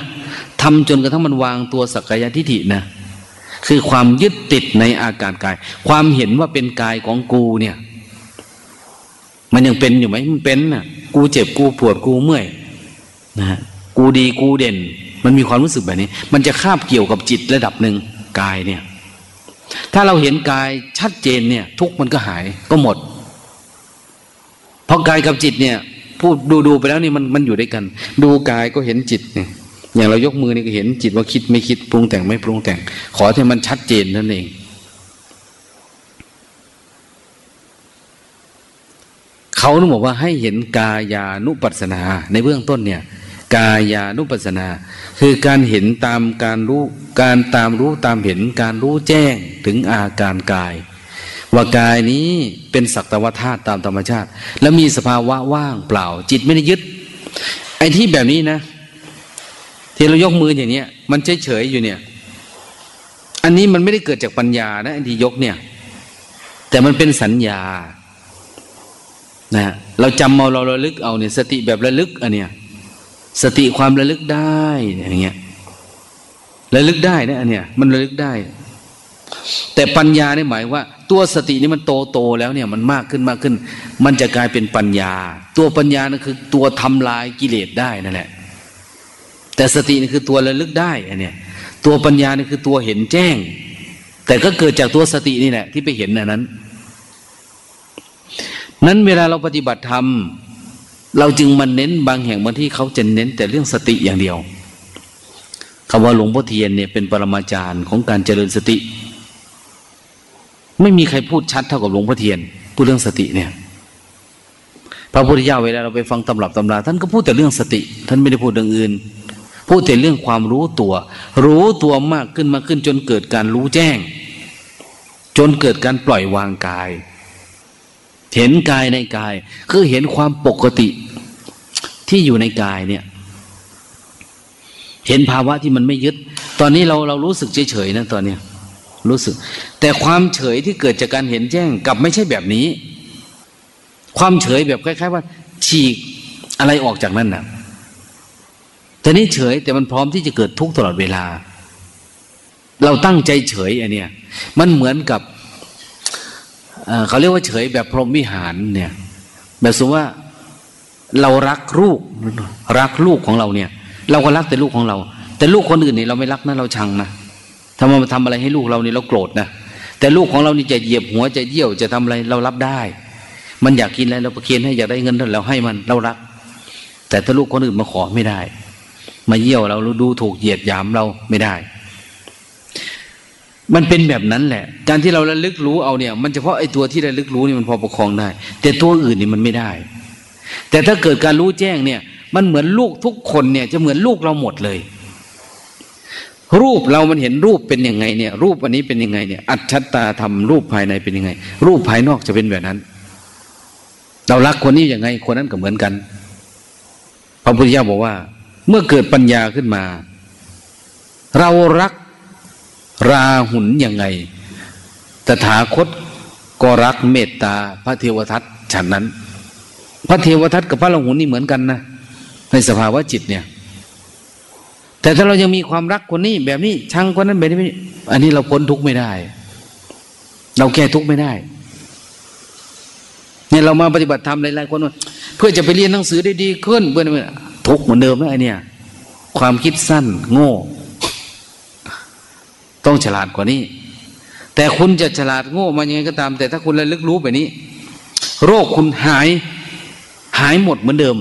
ทำจนกระทั่งมันวางตัวสักกายทิฏฐินะคือความยึดติดในอาการกาย ความเห็นว่าเป็นกายของกูเนี่ย มันยังเป็นอยู่ไหมมันเป็นน่ะ กูเจ็บกูปวดกูเมื่อยนะ กูดีกูเด่น มันมีความรู้สึกแบบนี้ มันจะคาบเกี่ยวกับจิตระดับหนึ่งกายเนี่ย ถ้าเราเห็นกายชัดเจนเนี่ย ทุกมันก็หายก็หมดเพราะกายกับจิตเนี่ยพูดดูดูไปแล้วนี่มันมันอยู่ด้วยกัน ดูกายก็เห็นจิตเนี่ยอย่างเรายกมือนี่ก็เห็นจิตว่าคิดไม่คิดปรุงแต่งไม่ปรุงแต่ง ขอให้มันชัดเจนนั่นเอง เขาต้องบอกว่าให้เห็นกายานุปัสสนาในเบื้องต้นเนี่ย กายานุปัสสนา คือการเห็นตามการรู้การตามรู้ตามเห็นการรู้แจ้งถึงอาการกาย ว่ากายนี้เป็นสักตวธาตุตามธรรมชาติ แล้วมีสภาวะว่างเปล่า จิตไม่ได้ยึด ไอ้ที่แบบนี้นะ ที่เรายกมืออย่างเนี้ยมันเฉยเฉยอยู่เนี่ย อันนี้มันไม่ได้เกิดจากปัญญานะอันที่ยกเนี่ย แต่มันเป็นสัญญานะเราจำเอาเราระลึกเอาเนี่ยสติแบบระลึกอันเนี้ย สติความระลึกได้อย่างเงี้ยระลึกได้นะอันเนี้ยมันระลึกได้ แต่ปัญญาเนี่ยหมายว่า ตัวสตินี่มันโตโตแล้วเนี่ยมันมากขึ้นมากขึ้น มันจะกลายเป็นปัญญา ตัวปัญญานั่นคือตัวทำลายกิเลสได้นั่นแหละแต่สตินี่คือตัวระลึกได้อันเนี้ยตัวปัญญานี่คือตัวเห็นแจ้ง แต่ก็เกิดจากตัวสตินี่แหละที่ไปเห็นอันนั้น นั้นเวลาเราปฏิบัติธรรม เราจึงมาเน้นบางแห่งบางที่เขาจะเน้นแต่เรื่องสติอย่างเดียวคำว่าหลวงพ่อเทียนเนี่ยเป็นปรมาจารย์ของการเจริญสติ ไม่มีใครพูดชัดเท่ากับหลวงพ่อเทียน พูดเรื่องสติเนี่ยพระพุทธเจ้าเวลาเราไปฟังตำรับตำรา ท่านก็พูดแต่เรื่องสติ ท่านไม่ได้พูดเรื่องอื่น พูดแต่เรื่องความรู้ตัว รู้ตัวมากขึ้นมาขึ้นจนเกิดการรู้แจ้ง จนเกิดการปล่อยวางกาย เห็นกายในกาย คือเห็นความปกติที่อยู่ในกายเนี่ย เห็นภาวะที่มันไม่ยึด ตอนนี้เราเรารู้สึกเฉยๆนะตอนเนี้ยรู้สึก แต่ความเฉยที่เกิดจากการเห็นแจ้งกับไม่ใช่แบบนี้ ความเฉยแบบคล้าย ๆ ว่า ฉีกอะไรออกจากนั่นนะ่ะแต่นี่เฉยแต่มันพร้อมที่จะเกิดทุกข์ตลอดเวลา เราตั้งใจเฉยอันเนี้ยมันเหมือนกับ เขาเรียกว่าเฉยแบบพรหมวิหารเนี่ยแบบสมว่าเรารักลูกรักลูกของเราเนี่ย เราก็รักแต่ลูกของเรา แต่ลูกคนอื่นเนี่ยเราไม่รักนะเราชังนะถ้ามันทำอะไรให้ลูกเราเนี่ยเราโกรธนะแต่ลูกของเรานี่จะเหยียบหัวจะเยี่ยวจะทำอะไรเรารับได้ มันอยากกินอะไรเราประเคนให้อยากได้เงินเราให้มันเรารัก แต่ถ้าลูกคนอื่นมาขอไม่ได้ มาเยี่ยวเราดูถูกเหยียดหยามเราไม่ได้ มันเป็นแบบนั้นแหละ การที่เราระลึกรู้เอาเนี่ย มันเฉพาะไอ้ตัวที่ระลึกรู้นี่มันพอประคองได้ แต่ตัวอื่นนี่มันไม่ได้ แต่ถ้าเกิดการรู้แจ้งเนี่ย มันเหมือนลูกทุกคนเนี่ย จะเหมือนลูกเราหมดเลย รูปเรามันเห็นรูปเป็นยังไงเนี่ย รูปอันนี้เป็นยังไงเนี่ยอัจฉตาทำรูปภายในเป็นยังไง รูปภายนอกจะเป็นแบบนั้น เรารักคนนี้ยังไง คนนั้นก็เหมือนกัน พระพุทธเจ้าบอกว่า เมื่อเกิดปัญญาขึ้นมา เรารัก ราหุนยังไง ตถาคตก็รักเมตตาพระเทวทัตฉันนั้น พระเทวทัตกับพระราหุนนี่เหมือนกันนะในสภาวะจิตเนี่ย แต่ถ้าเรายังมีความรักคนนี้แบบนี้ชังคนนั้นแบบนี้อันนี้เราพ้นทุกข์ไม่ได้ เราแก้ทุกข์ไม่ได้เนี่ยเรามาปฏิบัติธรรมหลายๆคนเพื่อจะไปเรียนหนังสือได้ดีขึ้นเพื่อนทุกเหมือนเดิมนะไอเนี่ย ความคิดสั้นโง่ ต้องฉลาดกว่านี้ แต่คุณจะฉลาดโง่มายังไงก็ตาม แต่ถ้าคุณระลึกรู้แบบนี้ โรคคุณหายหายหมดเหมือนเดิม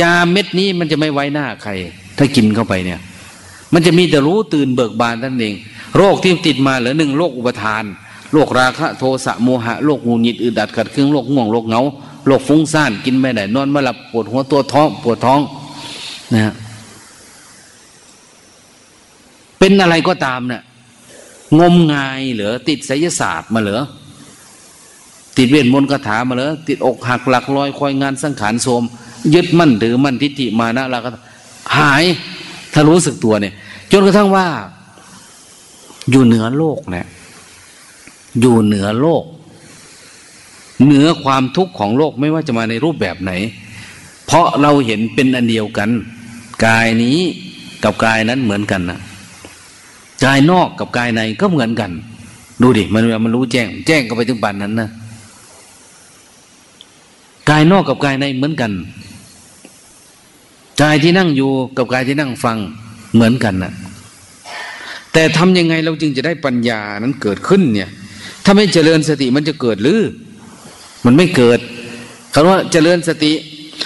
ยาเม็ดนี้มันจะไม่ไว้หน้าใคร ถ้ากินเข้าไปเนี่ย มันจะมีแต่รู้ตื่นเบิกบานนั่นเอง โรคที่ติดมาเหลือหนึ่งโรคอุปทานโรคราคะโทสะโมหะโรคงูหงิดอึดอัดขัดเครื่องโรคง่วงโรคเงาโรคฟุ้งซ่านกินไม่ได้นอนไม่หลับปวดหัวตัวท้องปวดท้องนะเป็นอะไรก็ตามเนะ่ย งมงายเหรอติดไสยศาสตร์มาเหรอติดเวทมนต์คาถามาเหรอติดอกหักหลักลอยคอยงานสังขารโสม ยึดมั่นถือมั่นทิฏฐิมานะแล้วก็หายถ้ารู้สึกตัวเนี่ย จนกระทั่งว่า อยู่เหนือโลกเนี่ยอยู่เหนือโลก เหนือความทุกข์ของโลกไม่ว่าจะมาในรูปแบบไหน เพราะเราเห็นเป็นอันเดียวกัน กายนี้กับกายนั้นเหมือนกันนะ กายนอกกับกายในก็เหมือนกัน ดูดิมันมันรู้แจ้ง แจ้งก็ไปถึงปานนั้นนะกายนอกกับกายในเหมือนกันกายที่นั่งอยู่กับกายที่นั่งฟังเหมือนกันนะแต่ทำยังไงเราจึงจะได้ปัญญานั้นเกิดขึ้นเนี่ย ถ้าไม่เจริญสติมันจะเกิดหรือ มันไม่เกิดคำว่าเจริญสติ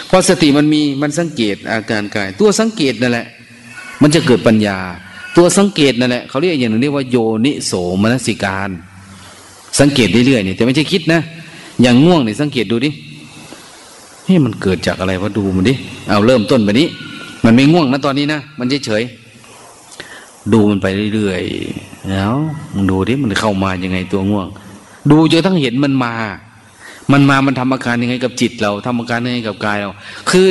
เพราะสติมันมีมันสังเกตอาการกาย ตัวสังเกตนั่นแหละ มันจะเกิดปัญญา ตัวสังเกตนั่นแหละเขาเรียกอย่างนึงเรียกว่าโยนิโสมนสิการ สังเกตเรื่อยๆเนี่ยแต่ไม่ใช่คิดนะอย่างง่วงเนี่ยสังเกตดูดิเฮ้มันเกิดจากอะไรวะดูมันดิเอาเริ่มต้นแบบนี้ มันไม่ง่วงนะตอนนี้นะมันเฉยๆดูมันไปเรื่อยๆแล้วมึงดูดิมันเข้ามายังไงตัวง่วง ดูจนทั้งเห็นมันมา มันมามันทำอาการยังไงกับจิตเราทำอาการยังไงกับกายเรา คือ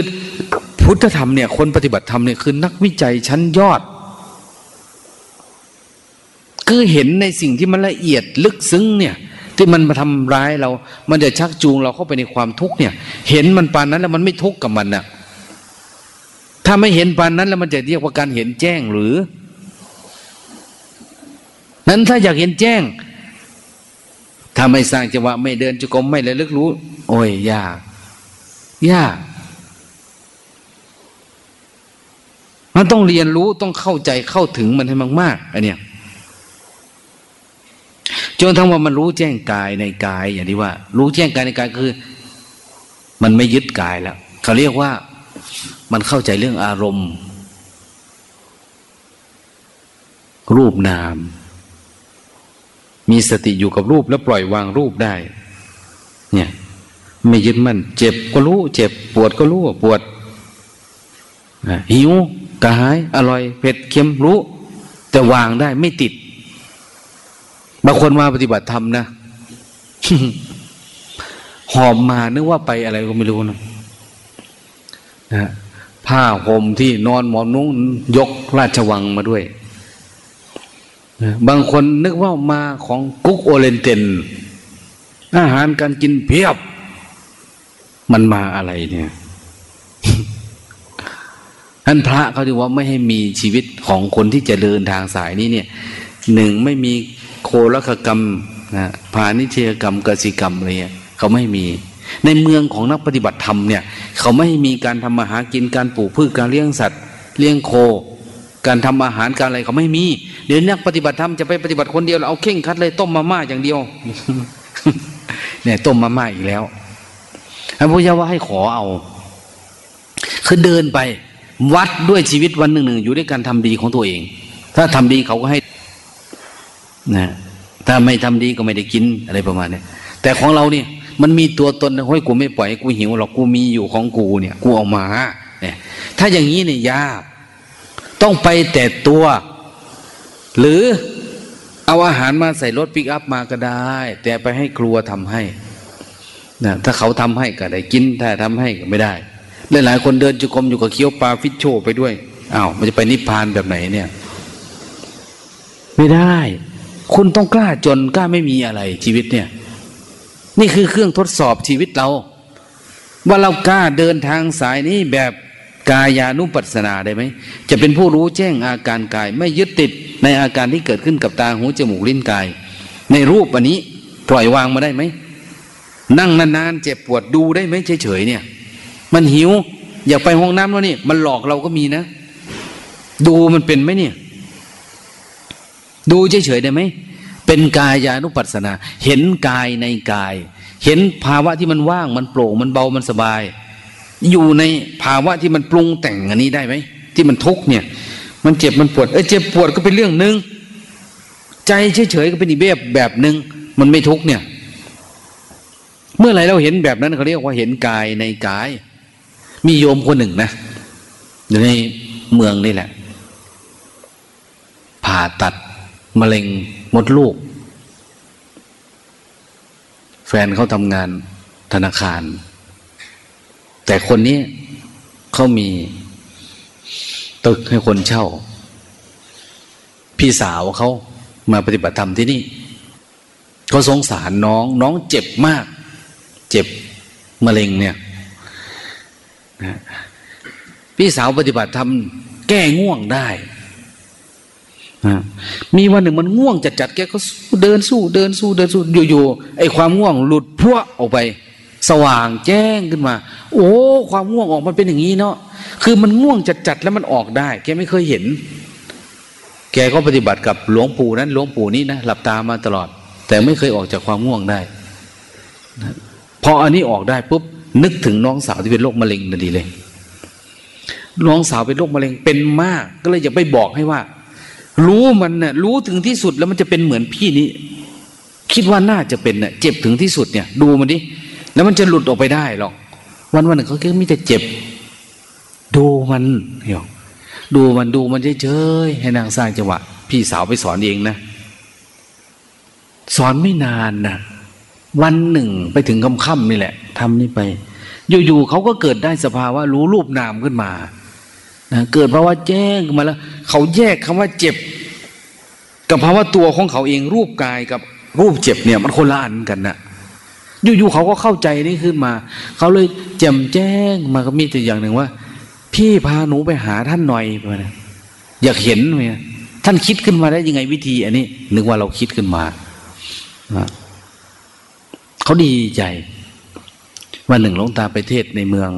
พุทธธรรมเนี่ยคนปฏิบัติธรรมเนี่ยคือนักวิจัยชั้นยอด คือเห็นในสิ่งที่มันละเอียดลึกซึ้งเนี่ยที่มันมาทำร้ายเรา มันจะชักจูงเราเข้าไปในความทุกข์เนี่ย เห็นมันปานนั้นแล้วมันไม่ทุกข์กับมันน่ะ ถ้าไม่เห็นปานนั้นแล้วมันจะเรียกว่าการเห็นแจ้งหรือ นั้นถ้าอยากเห็นแจ้ง ถ้าไม่สร้างจังหวะไม่เดินจุกมไม่ระลึกรู้ โอ้ยยากยากมันต้องเรียนรู้ต้องเข้าใจเข้าถึงมันให้มากๆอันเนี้ย จนทั้งว่ามันรู้แจ้งกายในกาย อย่างที่ว่า รู้แจ้งกายในกายคือ มันไม่ยึดกายแล้วเขาเรียกว่ามันเข้าใจเรื่องอารมณ์ รูปนาม มีสติอยู่กับรูปแล้วปล่อยวางรูปได้ เนี่ย ไม่ยึดมั่นเจ็บก็รู้ เจ็บปวดก็รู้ว่าปวดหิวกระหาย อร่อยเผ็ดเค็มรู้ แต่วางได้ไม่ติด บางคนมาปฏิบัติธรรมนะหอมมานึกว่าไปอะไรก็ไม่รู้นะนะผ้าห่มที่นอนหมอนนุ่งยกราชวังมาด้วยบางคนนึกว่ามาของกุ๊กโอเลนเตนอาหารการกินเพียบ มันมาอะไรเนี่ยท่านพระเขาถือว่าไม่ให้มีชีวิตของคนที่จะเดินทางสายนี้เนี่ยหนึ่งไม่มี โคลคกรรมนะพาณิชยกรรมกสิกรรมอะไรเงี้ยเขาไม่มี ในเมืองของนักปฏิบัติธรรมเนี่ย เขาไม่มีการทำมาหากินการปลูกพืชการเลี้ยงสัตว์ เลี้ยงโค การทำอาหารการอะไรเขาไม่มี เดี๋ยวนักปฏิบัติธรรมจะไปปฏิบัติคนเดียวเอาเข่งคัดเลยต้มมาม่าอย่างเดียว เนี่ยต้มมาม่าอีกแล้วพระพุทธเจ้าว่าให้ขอเอา คือเดินไป วัดด้วยชีวิตวันหนึ่งหนึ่งอยู่ด้วยการทำดีของตัวเอง ถ้าทำดีเขาก็ให้ นะถ้าไม่ทำดีก็ไม่ได้กินอะไรประมาณนี้แต่ของเราเนี่ย มันมีตัวตนนะเฮ้ยกูไม่ปล่อยกูหิวหรอกกูมีอยู่ของกูเนี่ยกูเอามาเนี่ยถ้าอย่างนี้เนี่ยยาก ต้องไปแต่ตัว หรือเอาอาหารมาใส่รถปิกอัพมาก็ได้ แต่ไปให้ครัวทำให้นะถ้าเขาทำให้ก็ได้กิน ถ้าทำให้ก็ไม่ได้หลายคนเดินจุกรมอยู่กับเคี้ยวปลาฟิชโชไปด้วยอา้าวมันจะไปนิพพานแบบไหนเนี่ย ไม่ได้ คุณต้องกล้าจนกล้าไม่มีอะไรชีวิตเนี่ย นี่คือเครื่องทดสอบชีวิตเรา ว่าเรากล้าเดินทางสายนี้แบบกายานุปัสสนาได้ไหมจะเป็นผู้รู้แจ้งอาการกาย ไม่ยึดติดในอาการที่เกิดขึ้นกับตาหูจมูกลิ้นกาย ในรูปอันนี้ปล่อยวางมาได้ไหมนั่งนานๆเจ็บปวดดูได้ไหมเฉยๆเนี่ย มันหิว อยากไปห้องน้ำแล้วนี่มันหลอกเราก็มีนะ ดูมันเป็นไหมเนี่ย ดูเฉยๆได้ไหมเป็นกายานุปัสสนา เห็นกายในกาย เห็นภาวะที่มันว่างมันโปร่งมันเบามันสบาย อยู่ในภาวะที่มันปรุงแต่งอันนี้ได้ไหมที่มันทุกเนี่ย มันเจ็บมันปวดเออเจ็บปวดก็เป็นเรื่องหนึ่งใจเฉยๆก็เป็นอีกแบบแบบหนึ่งมันไม่ทุกเนี่ย เมื่อไหร่เราเห็นแบบนั้นเขาเรียกว่าเห็นกายในกาย มีโยมคนหนึ่งนะอยู่ในเมืองนี่แหละผ่าตัด มะเร็งมดลูก แฟนเขาทำงานธนาคาร แต่คนนี้เขามีตึกให้คนเช่า พี่สาวเขามาปฏิบัติธรรมที่นี่เขาสงสารน้อง น้องเจ็บมาก เจ็บมะเร็งเนี่ยพี่สาวปฏิบัติธรรมแก้ง่วงได้ มีวันหนึ่งมันง่วงจัดๆแกก็เดินสู้เดินสู้เดินสู้อยู่ๆไอ้ความง่วงหลุดพวออกไป สว่างแจ้งขึ้นมา โอ้ความง่วงออกมันเป็นอย่างนี้เนาะคือมันง่วงจัดๆแล้วมันออกได้ แกไม่เคยเห็น แกก็ปฏิบัติกับหลวงปู่นั้นหลวงปู่นี้นะหลับตามาตลอด แต่ไม่เคยออกจากความง่วงได้พออันนี้ออกได้ปุ๊บนึกถึงน้องสาวที่เป็นโรคมะเร็งนาดีเลยน้องสาวเป็นโรคมะเร็งเป็นมาก ก็เลยจะไปบอกให้ว่า รู้มันนะ่ะรู้ถึงที่สุดแล้วมันจะเป็นเหมือนพี่นี้ คิดว่าน่าจะเป็นเน่ะเจ็บถึงที่สุดเนี่ย ดูมันดิแล้วมันจะหลุดออกไปได้หรอก วันวันหนึ่งเขาแค่มีแต่เจ็บ ดูมันเหี่ยวดูมันดูมันเฉยๆให้นางสร้างจังหวะพี่สาวไปสอนเองนะ สอนไม่นานนะวันหนึ่งไปถึงค่ำๆนี่แหละทำนี่ไป อยู่ๆเขาก็เกิดได้สภาวะรู้รูปนามขึ้นมา นะเกิดเพราะว่าแจ้งมาแล้ว เขาแยกคำว่าเจ็บ กับภาวะตัวของเขาเองรูปกายกับรูปเจ็บเนี่ยมันคนละอันกันนะอยู่ๆเขาก็เข้าใจนี่ขึ้นมา เขาเลยแจ่มแจ้งมาก็มีแต่อย่างหนึ่งว่า พี่พาหนูไปหาท่านหน่อยไปนะอยากเห็นไหมท่านคิดขึ้นมาได้ยังไงวิธี อันนี้ นึกว่าเราคิดขึ้นมาเขาดีใจวันหนึ่งหลวงตาไปเทศในเมือง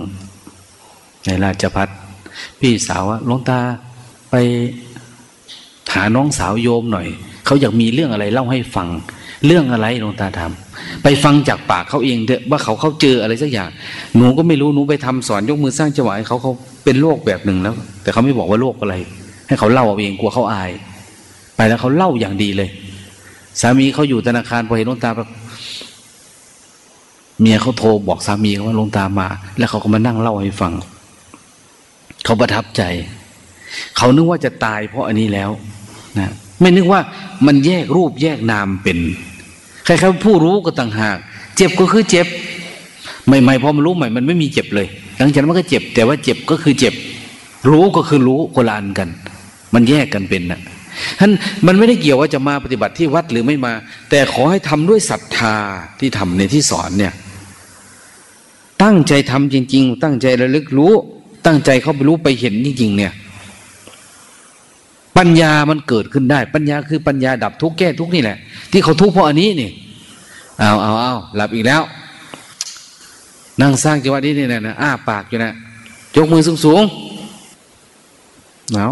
ในราชพัฒน์ พี่สาวว่าหลวงตาไปหาน้องสาวโยมหน่อย เขาอยากมีเรื่องอะไรเล่าให้ฟัง เรื่องอะไรหลวงตาทำไปฟังจากปากเขาเองเถอะว่าเขาเขาเจออะไรสักอย่าง หนูก็ไม่รู้หนูไปทำสอนยกมือสร้างจังหวะเขาเขาเป็นโรคแบบหนึ่งแล้ว แต่เขาไม่บอกว่าโรคอะไร ให้เขาเล่าเอาเองกลัวเขาอาย ไปแล้วเขาเล่าอย่างดีเลย สามีเขาอยู่ธนาคารพอเห็นหลวงตาแบบเมียเขาโทรบอกสามีเขาว่าลงตามา แล้วเขาก็มานั่งเล่าให้ฟัง เขาประทับใจ เขานึกว่าจะตายเพราะอันนี้แล้วนะไม่นึกว่ามันแยกรูปแยกนามเป็นใครๆผู้รู้ก็ต่างหาก เจ็บก็คือเจ็บใหม่ๆพอมันรู้ใหม่มันไม่มีเจ็บเลย หลังจากนั้นมันก็เจ็บ แต่ว่าเจ็บก็คือเจ็บ รู้ก็คือรู้คนละอันกัน มันแยกกันเป็นนะท่านมันไม่ได้เกี่ยวว่าจะมาปฏิบัติที่วัดหรือไม่มา แต่ขอให้ทำด้วยศรัทธาที่ทำในที่สอนเนี่ย ตั้งใจทำจริง ๆ ตั้งใจระลึกรู้ ตั้งใจเข้าไปรู้ไปเห็นจริงๆเนี่ย ปัญญามันเกิดขึ้นได้ ปัญญาคือปัญญาดับทุกข์แก้ทุกข์นี่แหละ ที่เขาทุกข์เพราะอันนี้นี่เอาเอาเอาหลับอีกแล้ว นั่งสร้างจังหวะนี้นี่นะอ้าปากอยู่นะยกมือสูงสูงเนา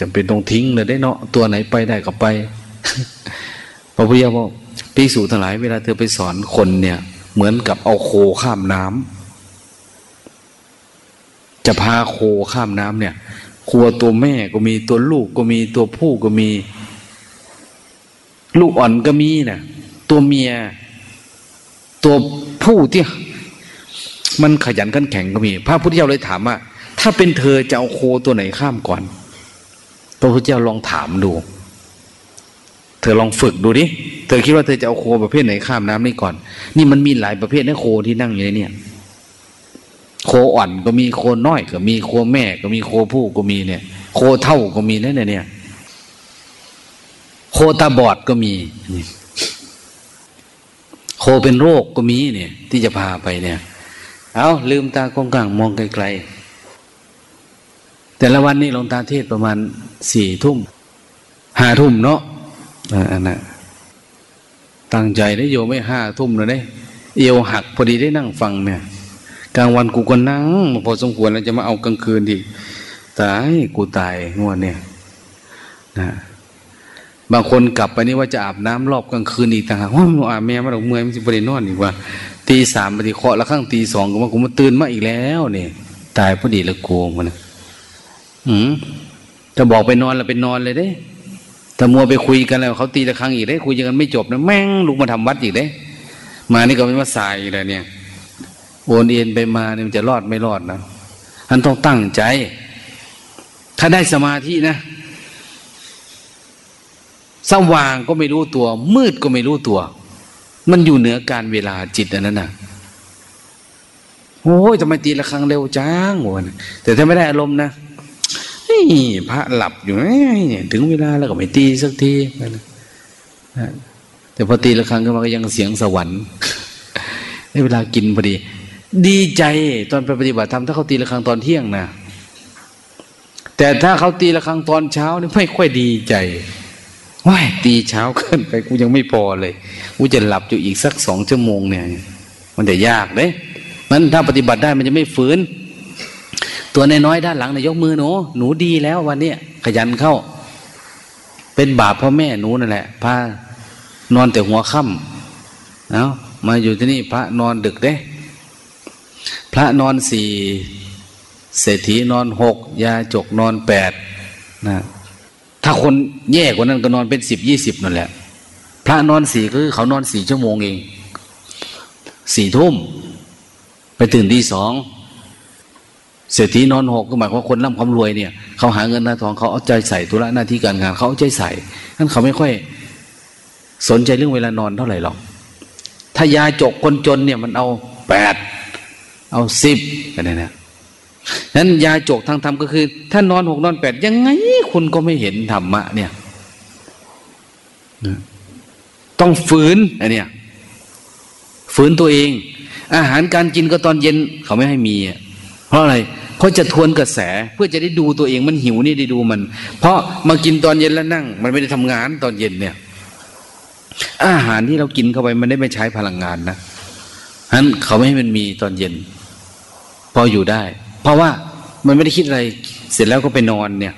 จำเป็นต้องทิ้งเลยได้เนาะตัวไหนไปได้ก็ไปพระพุทธเจ้าบอกภิกษุทั้งหลายเวลาเธอไปสอนคนเนี่ย เหมือนกับเอาโคข้ามน้ำ จะพาโคข้ามน้ำเนี่ยครัวตัวแม่ก็มีตัวลูกก็มีตัวผู้ก็มี ลูกอ่อนก็มีนะ่ะ ตัวเมีย ตัวผู้ที่มันขยันขันแข็งก็มี พระพุทธเจ้าเลยถามว่า ถ้าเป็นเธอจะเอาโคตัวไหนข้ามก่อนพระพุทธเจ้าลองถามดู เธอลองฝึกดูดิเธอคิดว่าเธอจะเอาโคประเภทไหนข้ามน้ำนี่ก่อน นี่มันมีหลายประเภทนะโคที่นั่งอยู่ในเนี่ย โคอ่อนก็มีโคน้อย ก็มีโคแม่ ก็มีโคผู้ก็มีเนี่ย โคเท่าก็มีนั่นเนี่ย โคตาบอดก็มี โคเป็นโรคก็มีเนี่ย ที่จะพาไปเนี่ย เอาลืมตากลางๆมองไกลๆแต่ละวันนี้ลงตาเทศประมาณสี่ทุ่มห้าทุ่มเนาะอันนั้นตั้งใจได้โยไม่ห้าทุ่มเลยได้เอวหักพอดีได้นั่งฟังเนี่ย กลางวันกูก็นั่งพอสมควรแล้วจะมาเอากลางคืนดีตายกูตายงวดเนี่ยนะบางคนกลับไปนี่ว่าจะอาบน้ำรอบกลางคืนอีกต่างหากว่ามึงอาบแม่มาดอกเมื่อยมันจะไปนอนอีกว่าตีสามปฏิเคราะแล้วข้างตีสองก็มากูมาตื่นมาอีกแล้วเนี่ยตายพอดีแล้วโกงมันอืมจะบอกไปนอนแล้วไปนอนเลยเด้ถ้ามัวไปคุยกันแล้วเขาตีตะครั้งอีกได้คุยกันไม่จบนะแม่งลุกมาทำวัดอีกได้ มานี่ก็ไม่าสายอีกแล้วเนี่ย โอนเอ็นไปมาเนี่ยมันจะรอดไม่รอดนะท่านต้องตั้งใจ ถ้าได้สมาธินะ สว่างก็ไม่รู้ตัว มืดก็ไม่รู้ตัว มันอยู่เหนือการเวลาจิตอันนั้นนะโอ้ยทำไมตีละครังเร็วจังวันแต่ถ้าไม่ได้อารมณ์นะนี่พระหลับอยู่เนี่ยถึงเวลาแล้วก็ไม่ตีสักทีแต่พอตีละครั้งก็มันก็ยังเสียงสวรรค์ได้เวลากินพอดี ดีใจตอนไปปฏิบัติธรรมถ้าเขาตีละครั้งตอนเที่ยงนะแต่ถ้าเขาตีละครั้งตอนเช้านี่ไม่ค่อยดีใจว้ายตีเช้าขึ้นไปกูยังไม่พอเลยกูจะหลับอยู่อีกสักสองชั่วโมงเนี่ย มันจะยากเลยมันถ้าปฏิบัติได้มันจะไม่ฝืน ตัวน้อยๆด้านหลังนะยยกมือหนูหนูดีแล้ววันนี้ขยันเข้า เป็นบาปพ่อแม่หนูนั่นแหละพานอนแต่หัวค่ำเอามาอยู่ที่นี่พระนอนดึกเด้ ระนอนสี่เศรษฐีนอนหกยาจกนอนแปดนะถ้าคนแย่กว่านั้นก็นอนเป็นสิบยี่สิบนั่นแหละ พระนอนสี่ก็คือเขานอนสี่ชั่วโมงเองสี่ทุ่ม ไปตื่นที่สองเศรษฐีนอนหกก็หมายความว่าคนร่ำความรวยเนี่ย เขาหาเงินหน้าทองเขาเอาใจใส่ธุระหน้าที่การงานเขาเอาใจใส่ท่านเขาไม่ค่อย สนใจเรื่องเวลานอนเท่าไหร่หรอกถ้ายาจกคนจนเนี่ยมันเอาแปด เอาสิบอะไรนะนั้นยาจกทางธรรมก็คือ ถ้านอนหกนอนแปดยังไงคุณก็ไม่เห็นธรรมะเนี่ยต้องฝืนอันเนี้ยฝืนตัวเอง อาหารการกินก็ตอนเย็นเขาไม่ให้มี เพราะอะไรเขาะจะทวนกระแสเพื่อจะได้ดูตัวเองมันหิวนี่ได้ดูมัน เพราะมากินตอนเย็นแล้วนั่ง มันไม่ได้ทำงานตอนเย็นเนี่ย อาหารที่เรากินเข้าไปมันได้ไม่ใช้พลังงานนะฉะนั้นเขาไม่ให้มันมีตอนเย็น พออยู่ได้ เพราะว่ามันไม่ได้คิดอะไร เสร็จแล้วก็ไปนอนเนี่ย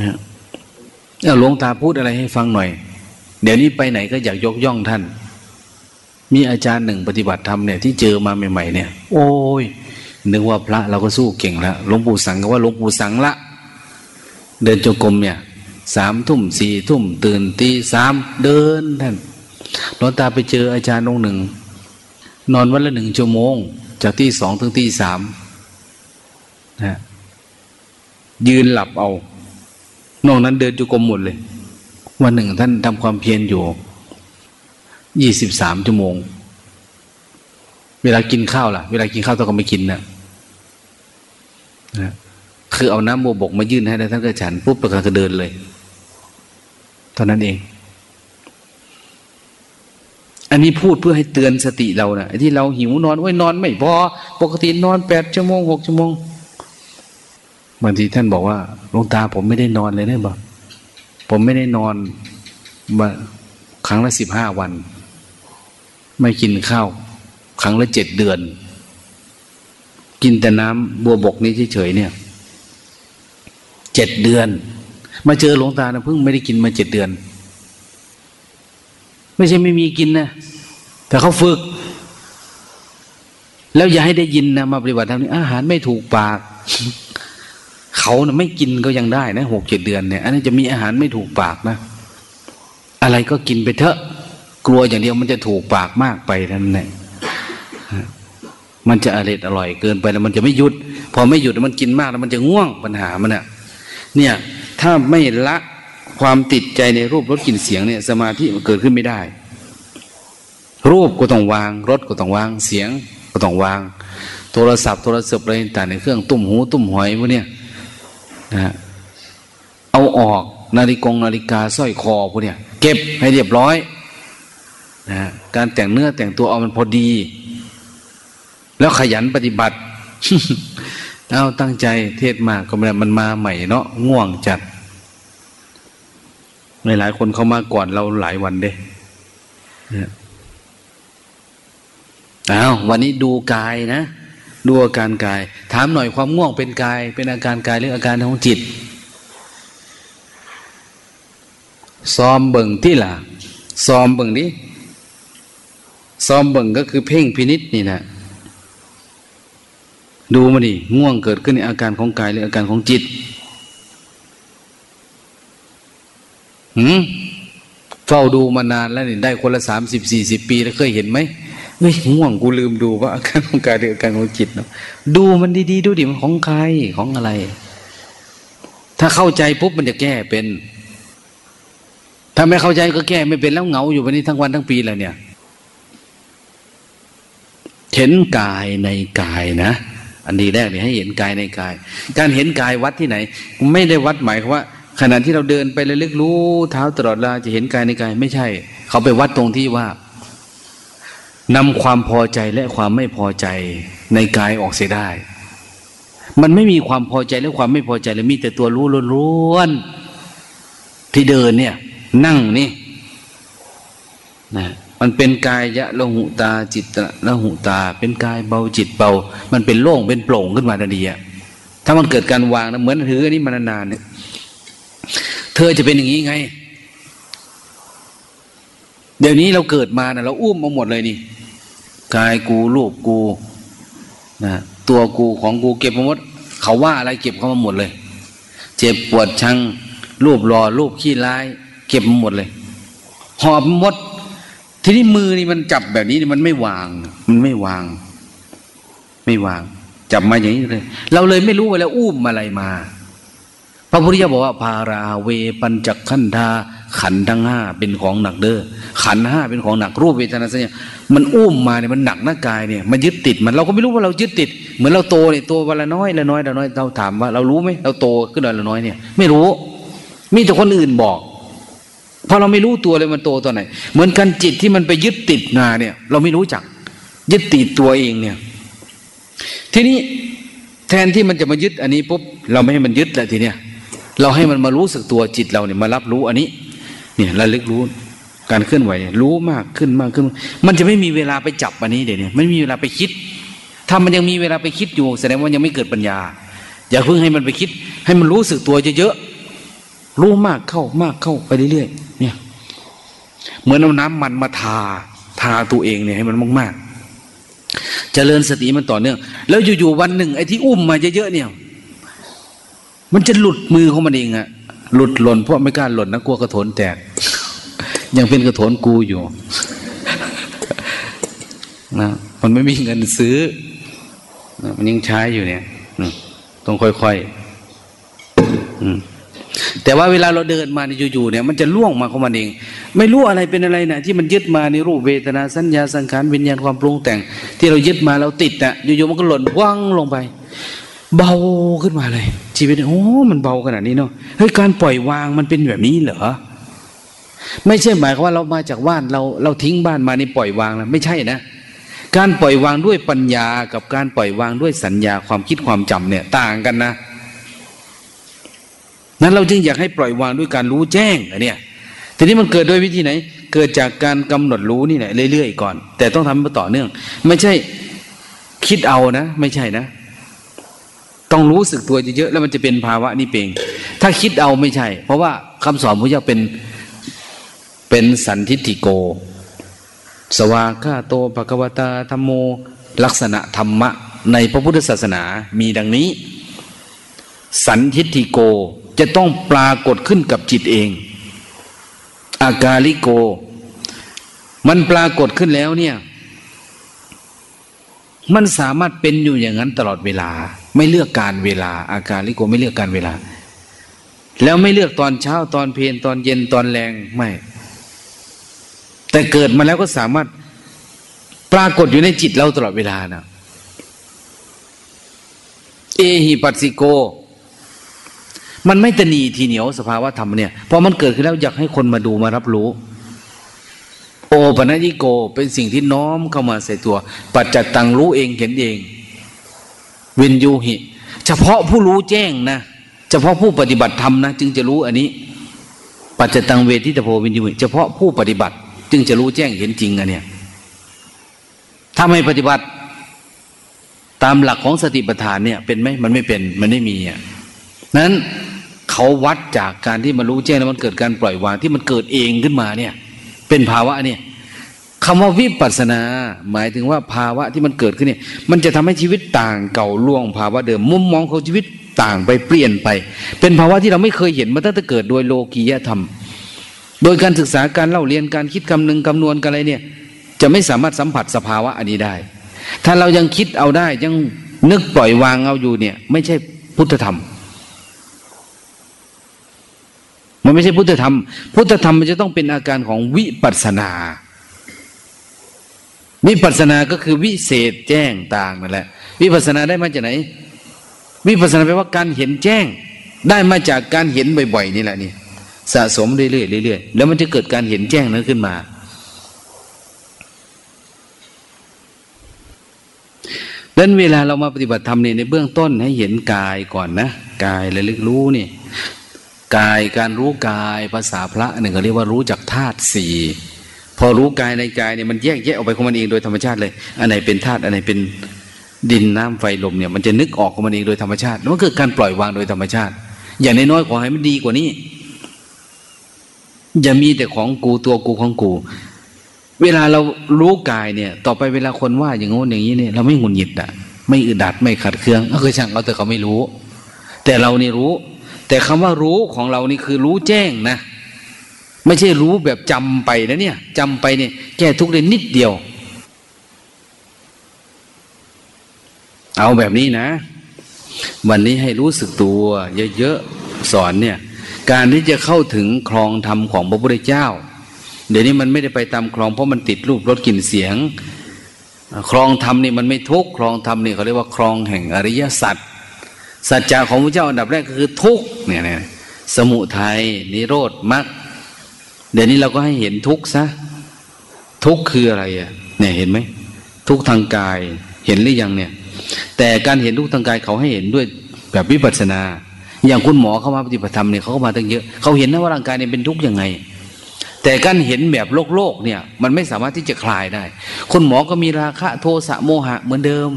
นะหลวงตาพูดอะไรให้ฟังหน่อย เดี๋ยวนี้ไปไหนก็อยากยกย่องท่าน มีอาจารย์หนึ่งปฏิบัติธรรมเนี่ยที่เจอมาใหม่ๆเนี่ย โอ้ยนึกว่าพระเราก็สู้เก่งแล้วหลวงปู่สังก็ว่าหลวงปู่สังละ เดินจงกรมเนี่ยสามทุ่มสี่ทุ่ม ตื่นตีสามเดินท่านหลวงตาไปเจออาจารย์องค์หนึ่ง นอนวันละหนึ่งชั่วโมง จากที่สองถึงที่สามนะยืนหลับเอา นอกนั้นเดินจุกรมหมดเลย วันหนึ่งท่านทำความเพียรอยู่ยี่สิบสามชั่วโมง เวลากินข้าวล่ะ เวลากินข้าวต้องก็ไม่กินนะนะคือเอาน้ำโมบกมายื่นให้แล้วท่านก็ฉันปุ๊บประกาศก็เดินเลย เท่านั้นเอง อันนี้พูดเพื่อให้เตือนสติเรานะที่เราหิวนอนไว้ยนอนไม่พอปกตินอนแปดชั่วโมงหกชั่วโมงบางทีท่านบอกว่าลงตาผมไม่ได้นอนเลยเนี่ยบอกผมไม่ได้นอนมาครั้งละสิบห้าวัน ไม่กินข้าว ครั้งละเจ็ดเดือน กินแต่น้ำบัวบกนี้เฉยๆเนี่ยเจ็ดเดือน มาเจอหลวงตานะเพิ่งไม่ได้กินมาเจ็ดเดือน ไม่ใช่ไม่มีกินนะแต่เขาฝึก แล้วอย่าให้ได้ยินนะมาปฏิบัติธรรมนี้อาหารไม่ถูกปาก เขานะไม่กินก็ยังได้นะหกเจ็ดเดือนเนี่ย อันนี้จะมีอาหารไม่ถูกปากนะ อะไรก็กินไปเถอะ กลัวอย่างเดียวมันจะถูกปากมากไปนั่นแหละมันจะอร่อยอร่อยเกินไปแล้วมันจะไม่หยุด พอไม่หยุดมันกินมากแล้วมันจะง่วงปัญหามันอะเนี่ย ถ้าไม่ละ ความติดใจในรูปรสกลิ่นเสียงเนี่ยสมาธิมันเกิดขึ้นไม่ได้ รูปก็ต้องวางรสก็ต้องวางเสียงก็ต้องวาง โทรศัพท์โทรศัพท์อะไรต่างในเครื่องตุ้มหูตุ้มหอยพวกเนี้ยนะเอาออกนาฬิกงนาฬิกาสร้อยคอพวกเนี้ยเก็บให้เรียบร้อยนะการแต่งเนื้อแต่งตัวเอามันพอดี แล้วขยันปฏิบัติเอาตั้งใจเทศมากก็ไม่ได้มันมาใหม่เนาะง่วงจัด หลายๆคนเขามาก่อนเราหลายวันเด้เอาวันนี้ดูกายนะ ดูอาการกาย ถามหน่อยความง่วงเป็นกาย เป็นอาการกายหรืออาการของจิต ซ้อมเบิ่งที่ล่ะ ซ้อมเบิ่งนี้ซ้อมเบิ่งก็คือเพ่งพินิษนี่นะดูมาดิง่วงเกิดขึ้นในอาการของกายหรืออาการของจิต หืมเฝ้าดูมานานแล้วนี่ได้คนละสามสิบสี่สิบปีแล้วเคยเห็นไหมเฮ้ยง่วงกูลืมดูว่าอาการของกายหรืออาการของจิตเนาะดูมันดีๆดูดิมันของใครของอะไร ถ้าเข้าใจปุ๊บมันจะแก้เป็น ถ้าไม่เข้าใจก็แก้ไม่เป็นแล้วเหงาอยู่วันนี้ทั้งวันทั้งปีแล้วเนี่ย เห็นกายในกายนะ อันดีแรกเนี่ยให้เห็นกายในกาย การเห็นกายวัดที่ไหน ไม่ได้วัดหมายว่า ขณะที่เราเดินไปเลยลึกรู้เท้าตลอดเวลาจะเห็นกายในกายไม่ใช่ เขาไปวัดตรงที่ว่านำความพอใจและความไม่พอใจในกายออกเสียได้ มันไม่มีความพอใจและความไม่พอใจเลยมีแต่ตัวรู้ล้วนๆที่เดินเนี่ย นั่งนี่นะมันเป็นกายยะละหุตาจิตละหุตา เป็นกายเบาจิตเบา มันเป็นโล่งเป็นโปร่งขึ้นมาทันทีอะถ้ามันเกิดการวางนะเหมือนถืออันนี้มานานๆเนี่ย เธอจะเป็นอย่างนี้ไง เดี๋ยวนี้เราเกิดมานะเราอุ้มมาหมดเลยนี่กายกูรูปกูนะตัวกูของกูเก็บมาหมด เขาว่าอะไรเก็บเข้ามาหมดเลย เจ็บปวดชังรูปรอรูปขี้ร้าย เก็บมาหมดเลย หอบหมด ทีนี้มือนี่มันจับแบบนี้มันไม่วาง มันไม่วาง ไม่วาง จับมาอย่างนี้เลย เราเลยไม่รู้ว่าแล้วอุ้มอะไรมา พระพุทธเจ้าบอกว่าพาราเวปัญจขันธาขันทั้งห้าเป็นของหนักเด้อขันห้าเป็นของหนักรูปเวทนาสัญญามันอุ้มมาเนี่ยมันหนักหน้ากายเนี่ยมันยึดติดมันเราก็ไม่รู้ว่าเรายึดติด เหมือนเราโตเนี่ยโตวันละน้อยละน้อยละน้อยเราถามว่าเรารู้ไหมเราโตขึ้นวันละน้อยเนี่ย ไม่รู้ มีแต่คนอื่นบอกพอเราไม่รู้ตัวเลยมันโตตอนไหน เหมือนกันจิตที่มันไปยึดติดมาเนี่ย เราไม่รู้จัก ยึดติดตัวเองเนี่ย ทีนี้แทนที่มันจะมายึดอันนี้ปุ๊บเราไม่ให้มันยึดแล้วทีเนี้ย เราให้มันมารู้สึกตัวจิตเราเนี่ยมารับรู้อันนี้ เนี่ยระลึกรู้การเคลื่อนไหวรู้มากขึ้นมากขึ้น มันจะไม่มีเวลาไปจับอันนี้เดี๋ยวนี้ไม่มีเวลาไปคิด ถ้ามันยังมีเวลาไปคิดอยู่ แสดงว่ายังไม่เกิดปัญญา อย่าเพิ่งให้มันไปคิด ให้มันรู้สึกตัวเยอะๆรู้มากเข้ามากเข้าไปเรื่อยๆเนี่ย เหมือนเอาน้ำมันมาทา ทาตัวเองเนี่ยให้มันมากๆเจริญสติมันต่อเนื่อง แล้วอยู่ๆวันหนึ่งไอ้ที่อุ้มมาเยอะๆเนี่ย มันจะหลุดมือของมันเองอะหลุดหล่นเพราะไม่กล้าหล่นนะกลัวกระโถนแตก ยังเป็นกระโถนกูอยู่นะมันไม่มีเงินซื้อนะมันยังใช้อยู่เนี่ยต้องค่อยๆแต่ว่าเวลาเราเดินมาในอยู่ๆเนี่ย มันจะล่วงมาของมันเอง ไม่รู้อะไรเป็นอะไรนะที่มันยึดมาในรูปเวทนาสัญญาสังขารวิญญาณความปรุงแต่ง ที่เรายึดมาเราติดอะอยู่ๆมันก็หล่นว่างลงไป เบาขึ้นมาเลย ชีวิตโอ้มันเบาขนาดนี้เนาะเฮ้ยการปล่อยวางมันเป็นแบบนี้เหรอไม่ใช่หมายความว่าเรามาจากบ้านเราเราทิ้งบ้านมานี่ปล่อยวางแล้วไม่ใช่นะ การปล่อยวางด้วยปัญญากับการปล่อยวางด้วยสัญญาความคิดความจำเนี่ย ต่างกันนะนั้นเราจึงอยากให้ปล่อยวางด้วยการรู้แจ้งอันเนี้ยทีนี้มันเกิดด้วยวิธีไหน เกิดจากการกำหนดรู้นี่แหละเรื่อยๆก่อน แต่ต้องทำมาต่อเนื่อง ไม่ใช่คิดเอานะ ไม่ใช่นะ ต้องรู้สึกตัวเยอะๆแล้วมันจะเป็นภาวะนี้เอง ถ้าคิดเอาไม่ใช่ เพราะว่าคำสอนพระเจ้าเป็นเป็นสันทิติโก สวาคาโตภควตาธรรมโม ลักษณะธรรมะ ในพระพุทธศาสนามีดังนี้ สันทิติโกจะต้องปรากฏขึ้นกับจิตเอง อากาลิโก มันปรากฏขึ้นแล้วเนี่ย มันสามารถเป็นอยู่อย่างนั้นตลอดเวลา ไม่เลือกการเวลา อาการลิโกไม่เลือกการเวลา แล้วไม่เลือกตอนเช้าตอนเพลนตอนเย็นตอนแรงไม่ แต่เกิดมาแล้วก็สามารถปรากฏอยู่ในจิตเราตลอดเวลานะเอหิปัสสิโก มันไม่ตนีทีเหนียวสภาวะธรรมเนี่ยพอมันเกิดขึ้นแล้วอยากให้คนมาดูมารับรู้ โอปัญญิโกเป็นสิ่งที่น้อมเข้ามาใส่ตัว ปัจจตังรู้เองเห็นเอง เวินยูหิ เฉพาะผู้รู้แจ้งนะ เฉพาะผู้ปฏิบัติธรรมนะ จึงจะรู้อันนี้ ปัจจตังเวทิตโพวินยูหิ เฉพาะผู้ปฏิบัติ จึงจะรู้แจ้งเห็นจริงอันเนี้ยถ้าไม่ปฏิบัติตามหลักของสติปัฏฐานเนี่ยเป็นไหมมันไม่เป็นมันไม่มีอะนั้นเขาวัดจากการที่มันรู้แจ้งแล้วมันเกิดการปล่อยวางที่มันเกิดเองขึ้นมาเนี่ย เป็นภาวะเนี่ย คำว่าวิปัสนา หมายถึงว่าภาวะที่มันเกิดขึ้นเนี่ย มันจะทำให้ชีวิตต่างเก่าล่วงภาวะเดิมมุมมองของชีวิตต่างไปเปลี่ยนไป เป็นภาวะที่เราไม่เคยเห็นมาตั้งแต่เกิดโดยโลกียธรรม โดยการศึกษาการเล่าเรียนการคิดคำนึงคำนวณกันอะไรเนี่ย จะไม่สามารถสัมผัสสภาวะอันนี้ได้ ถ้าเรายังคิดเอาได้ยังนึกปล่อยวางเอาอยู่เนี่ย ไม่ใช่พุทธธรรม มันไม่ใช่พุทธธรรม พุทธธรรมมันจะต้องเป็นอาการของวิปัสนา วิปัสนาก็คือวิเศษแจ้งต่างนั่นแหละ วิปัสนาได้มาจากไหน วิปัสนาแปลว่าการเห็นแจ้ง ได้มาจากการเห็นบ่อยๆนี่แหละนี่สะสมเรื่อยๆเรื่อยๆแล้วมันจะเกิดการเห็นแจ้งนั้นขึ้นมา ดังนั้นเวลาเรามาปฏิบัติธรรมเนี่ยในเบื้องต้นให้เห็นกายก่อนนะกายระลึกรู้นี่กายการรู้กายภาษาพระหนึ่งเขาเรียกว่ารู้จักธาตุสี่ พอรู้กายในกายเนี่ยมันแยกแยกออกไปของมันเองโดยธรรมชาติเลย อันไหนเป็นธาตุอันไหนเป็นดินน้ำไฟลมเนี่ยมันจะนึกออกของมันเองโดยธรรมชาติแล้วก็เกิดการปล่อยวางโดยธรรมชาติ อย่างน้อยๆขอให้มันดีกว่านี้ อย่ามีแต่ของกูตัวกูของกู เวลาเรารู้กายเนี่ย ต่อไปเวลาคนว่าอย่างงู้นอย่างนี้เนี่ยเราไม่หงุดหงิดอะไม่อึดัดไม่ขัดเคืองก็คือช่างเขาแต่เขาไม่รู้ แต่เรานี่รู้ แต่คำว่ารู้ของเรานี่คือรู้แจ้งนะ ไม่ใช่รู้แบบจำไปนะเนี่ยจำไปเนี่ย แก้ทุกข์ได้นิดเดียว เอาแบบนี้นะ วันนี้ให้รู้สึกตัว เยอะๆสอนเนี่ย การที่จะเข้าถึงคลองธรรมของพระพุทธเจ้า เดี๋ยวนี้มันไม่ได้ไปตามคลองเพราะมันติดรูปรสกลิ่นเสียง คลองธรรมนี่มันไม่ทุกคลองธรรมนี่เขาเรียกว่าคลองแห่งอริยสัจสัจจะของพระเจ้าอันดับแรกก็คือทุกเนี่ยเนี่ยสมุทัยนิโรธมรรค เดี๋ยวนี้เราก็ให้เห็นทุกซะทุกคืออะไรอะ เนี่ยเห็นไหมทุกทางกายเห็นหรือยังเนี่ย แต่การเห็นทุกทางกายเขาให้เห็นด้วยแบบวิปัสสนา อย่างคุณหมอเข้ามาปฏิบัติธรรมเนี่ยเขาก็มาตั้งเยอะเขาเห็นนะว่าร่างกายเนี่ยเป็นทุกข์ยังไง แต่การเห็นแบบโลกโลกเนี่ย มันไม่สามารถที่จะคลายได้ คุณหมอก็มีราคะโทสะโมหะเหมือนเดิม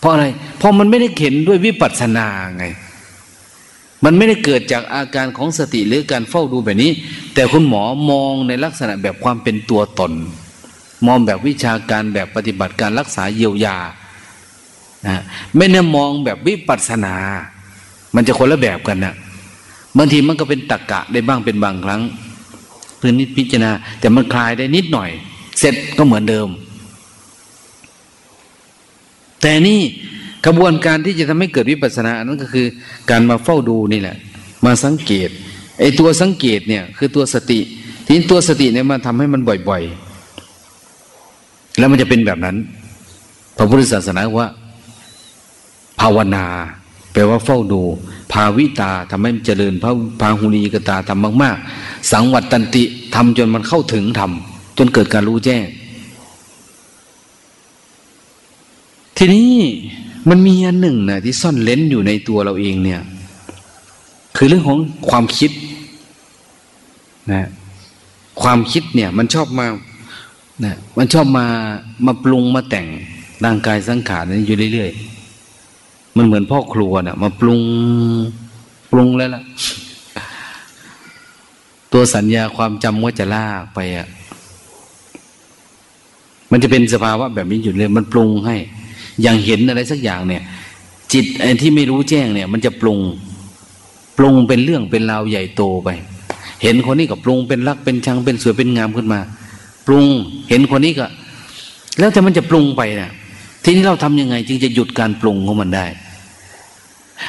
เพราะอะไรเพราะมันไม่ได้เห็นด้วยวิปัสสนาไง มันไม่ได้เกิดจากอาการของสติหรือการเฝ้าดูแบบนี้ แต่คุณหมอมองในลักษณะแบบความเป็นตัวตน มองแบบวิชาการแบบปฏิบัติการรักษาเยียวยานะไม่ได้มองแบบวิปัสสนา มันจะคนละแบบกันนะบางทีมันก็เป็นตักกะได้บ้างเป็นบางครั้งเพื่อนิดพิจารณา แต่มันคลายได้นิดหน่อย เสร็จก็เหมือนเดิม แต่นี่ กระบวนการที่จะทำให้เกิดวิปัสสนาอันนั้นก็คือ การมาเฝ้าดูนี่แหละ มาสังเกตไอ้ตัวสังเกตเนี่ยคือตัวสติทีนี้ตัวสติเนี่ยมาทำให้มันบ่อยๆ แล้วมันจะเป็นแบบนั้น พระพุทธศาสนาว่า ภาวนา แปลว่าเฝ้าดู ภาวิตาทำให้มันเจริญพระพาหุนีกตาทำมากๆ สังวัตตันติทำจนมันเข้าถึงทำจนเกิดการรู้แจ้ง ทีนี้ มันมีอันหนึ่งนะที่ซ่อนเล้นอยู่ในตัวเราเองเนี่ย คือเรื่องของความคิดนะความคิดเนี่ย มันชอบมานะมันชอบมามาปรุงมาแต่งร่างกายสังขารนี้อยู่เรื่อยๆ มันเหมือนพ่อครัวเนะ่ยมาปรุงปรุงแล้วล่ะ ตัวสัญญาความจำว่าจะลากไปอะ่ะมันจะเป็นสภาวะแบบนี้อยู่เลย มันปรุงให้ อย่างเห็นอะไรสักอย่างเนี่ย จิตไอ้ที่ไม่รู้แจ้งเนี่ย มันจะปรุงปรุงเป็นเรื่องเป็นราวใหญ่โตไป เห็นคนนี้ก็ปรุงเป็นรักเป็นชังเป็นสวยเป็นงามขึ้นมา ปรุงเห็นคนนี้ก็ แล้วแต่มันจะปรุงไปเนะ่ยทีนี้เราทํำยังไง จึงจะหยุดการปรุงของมันได้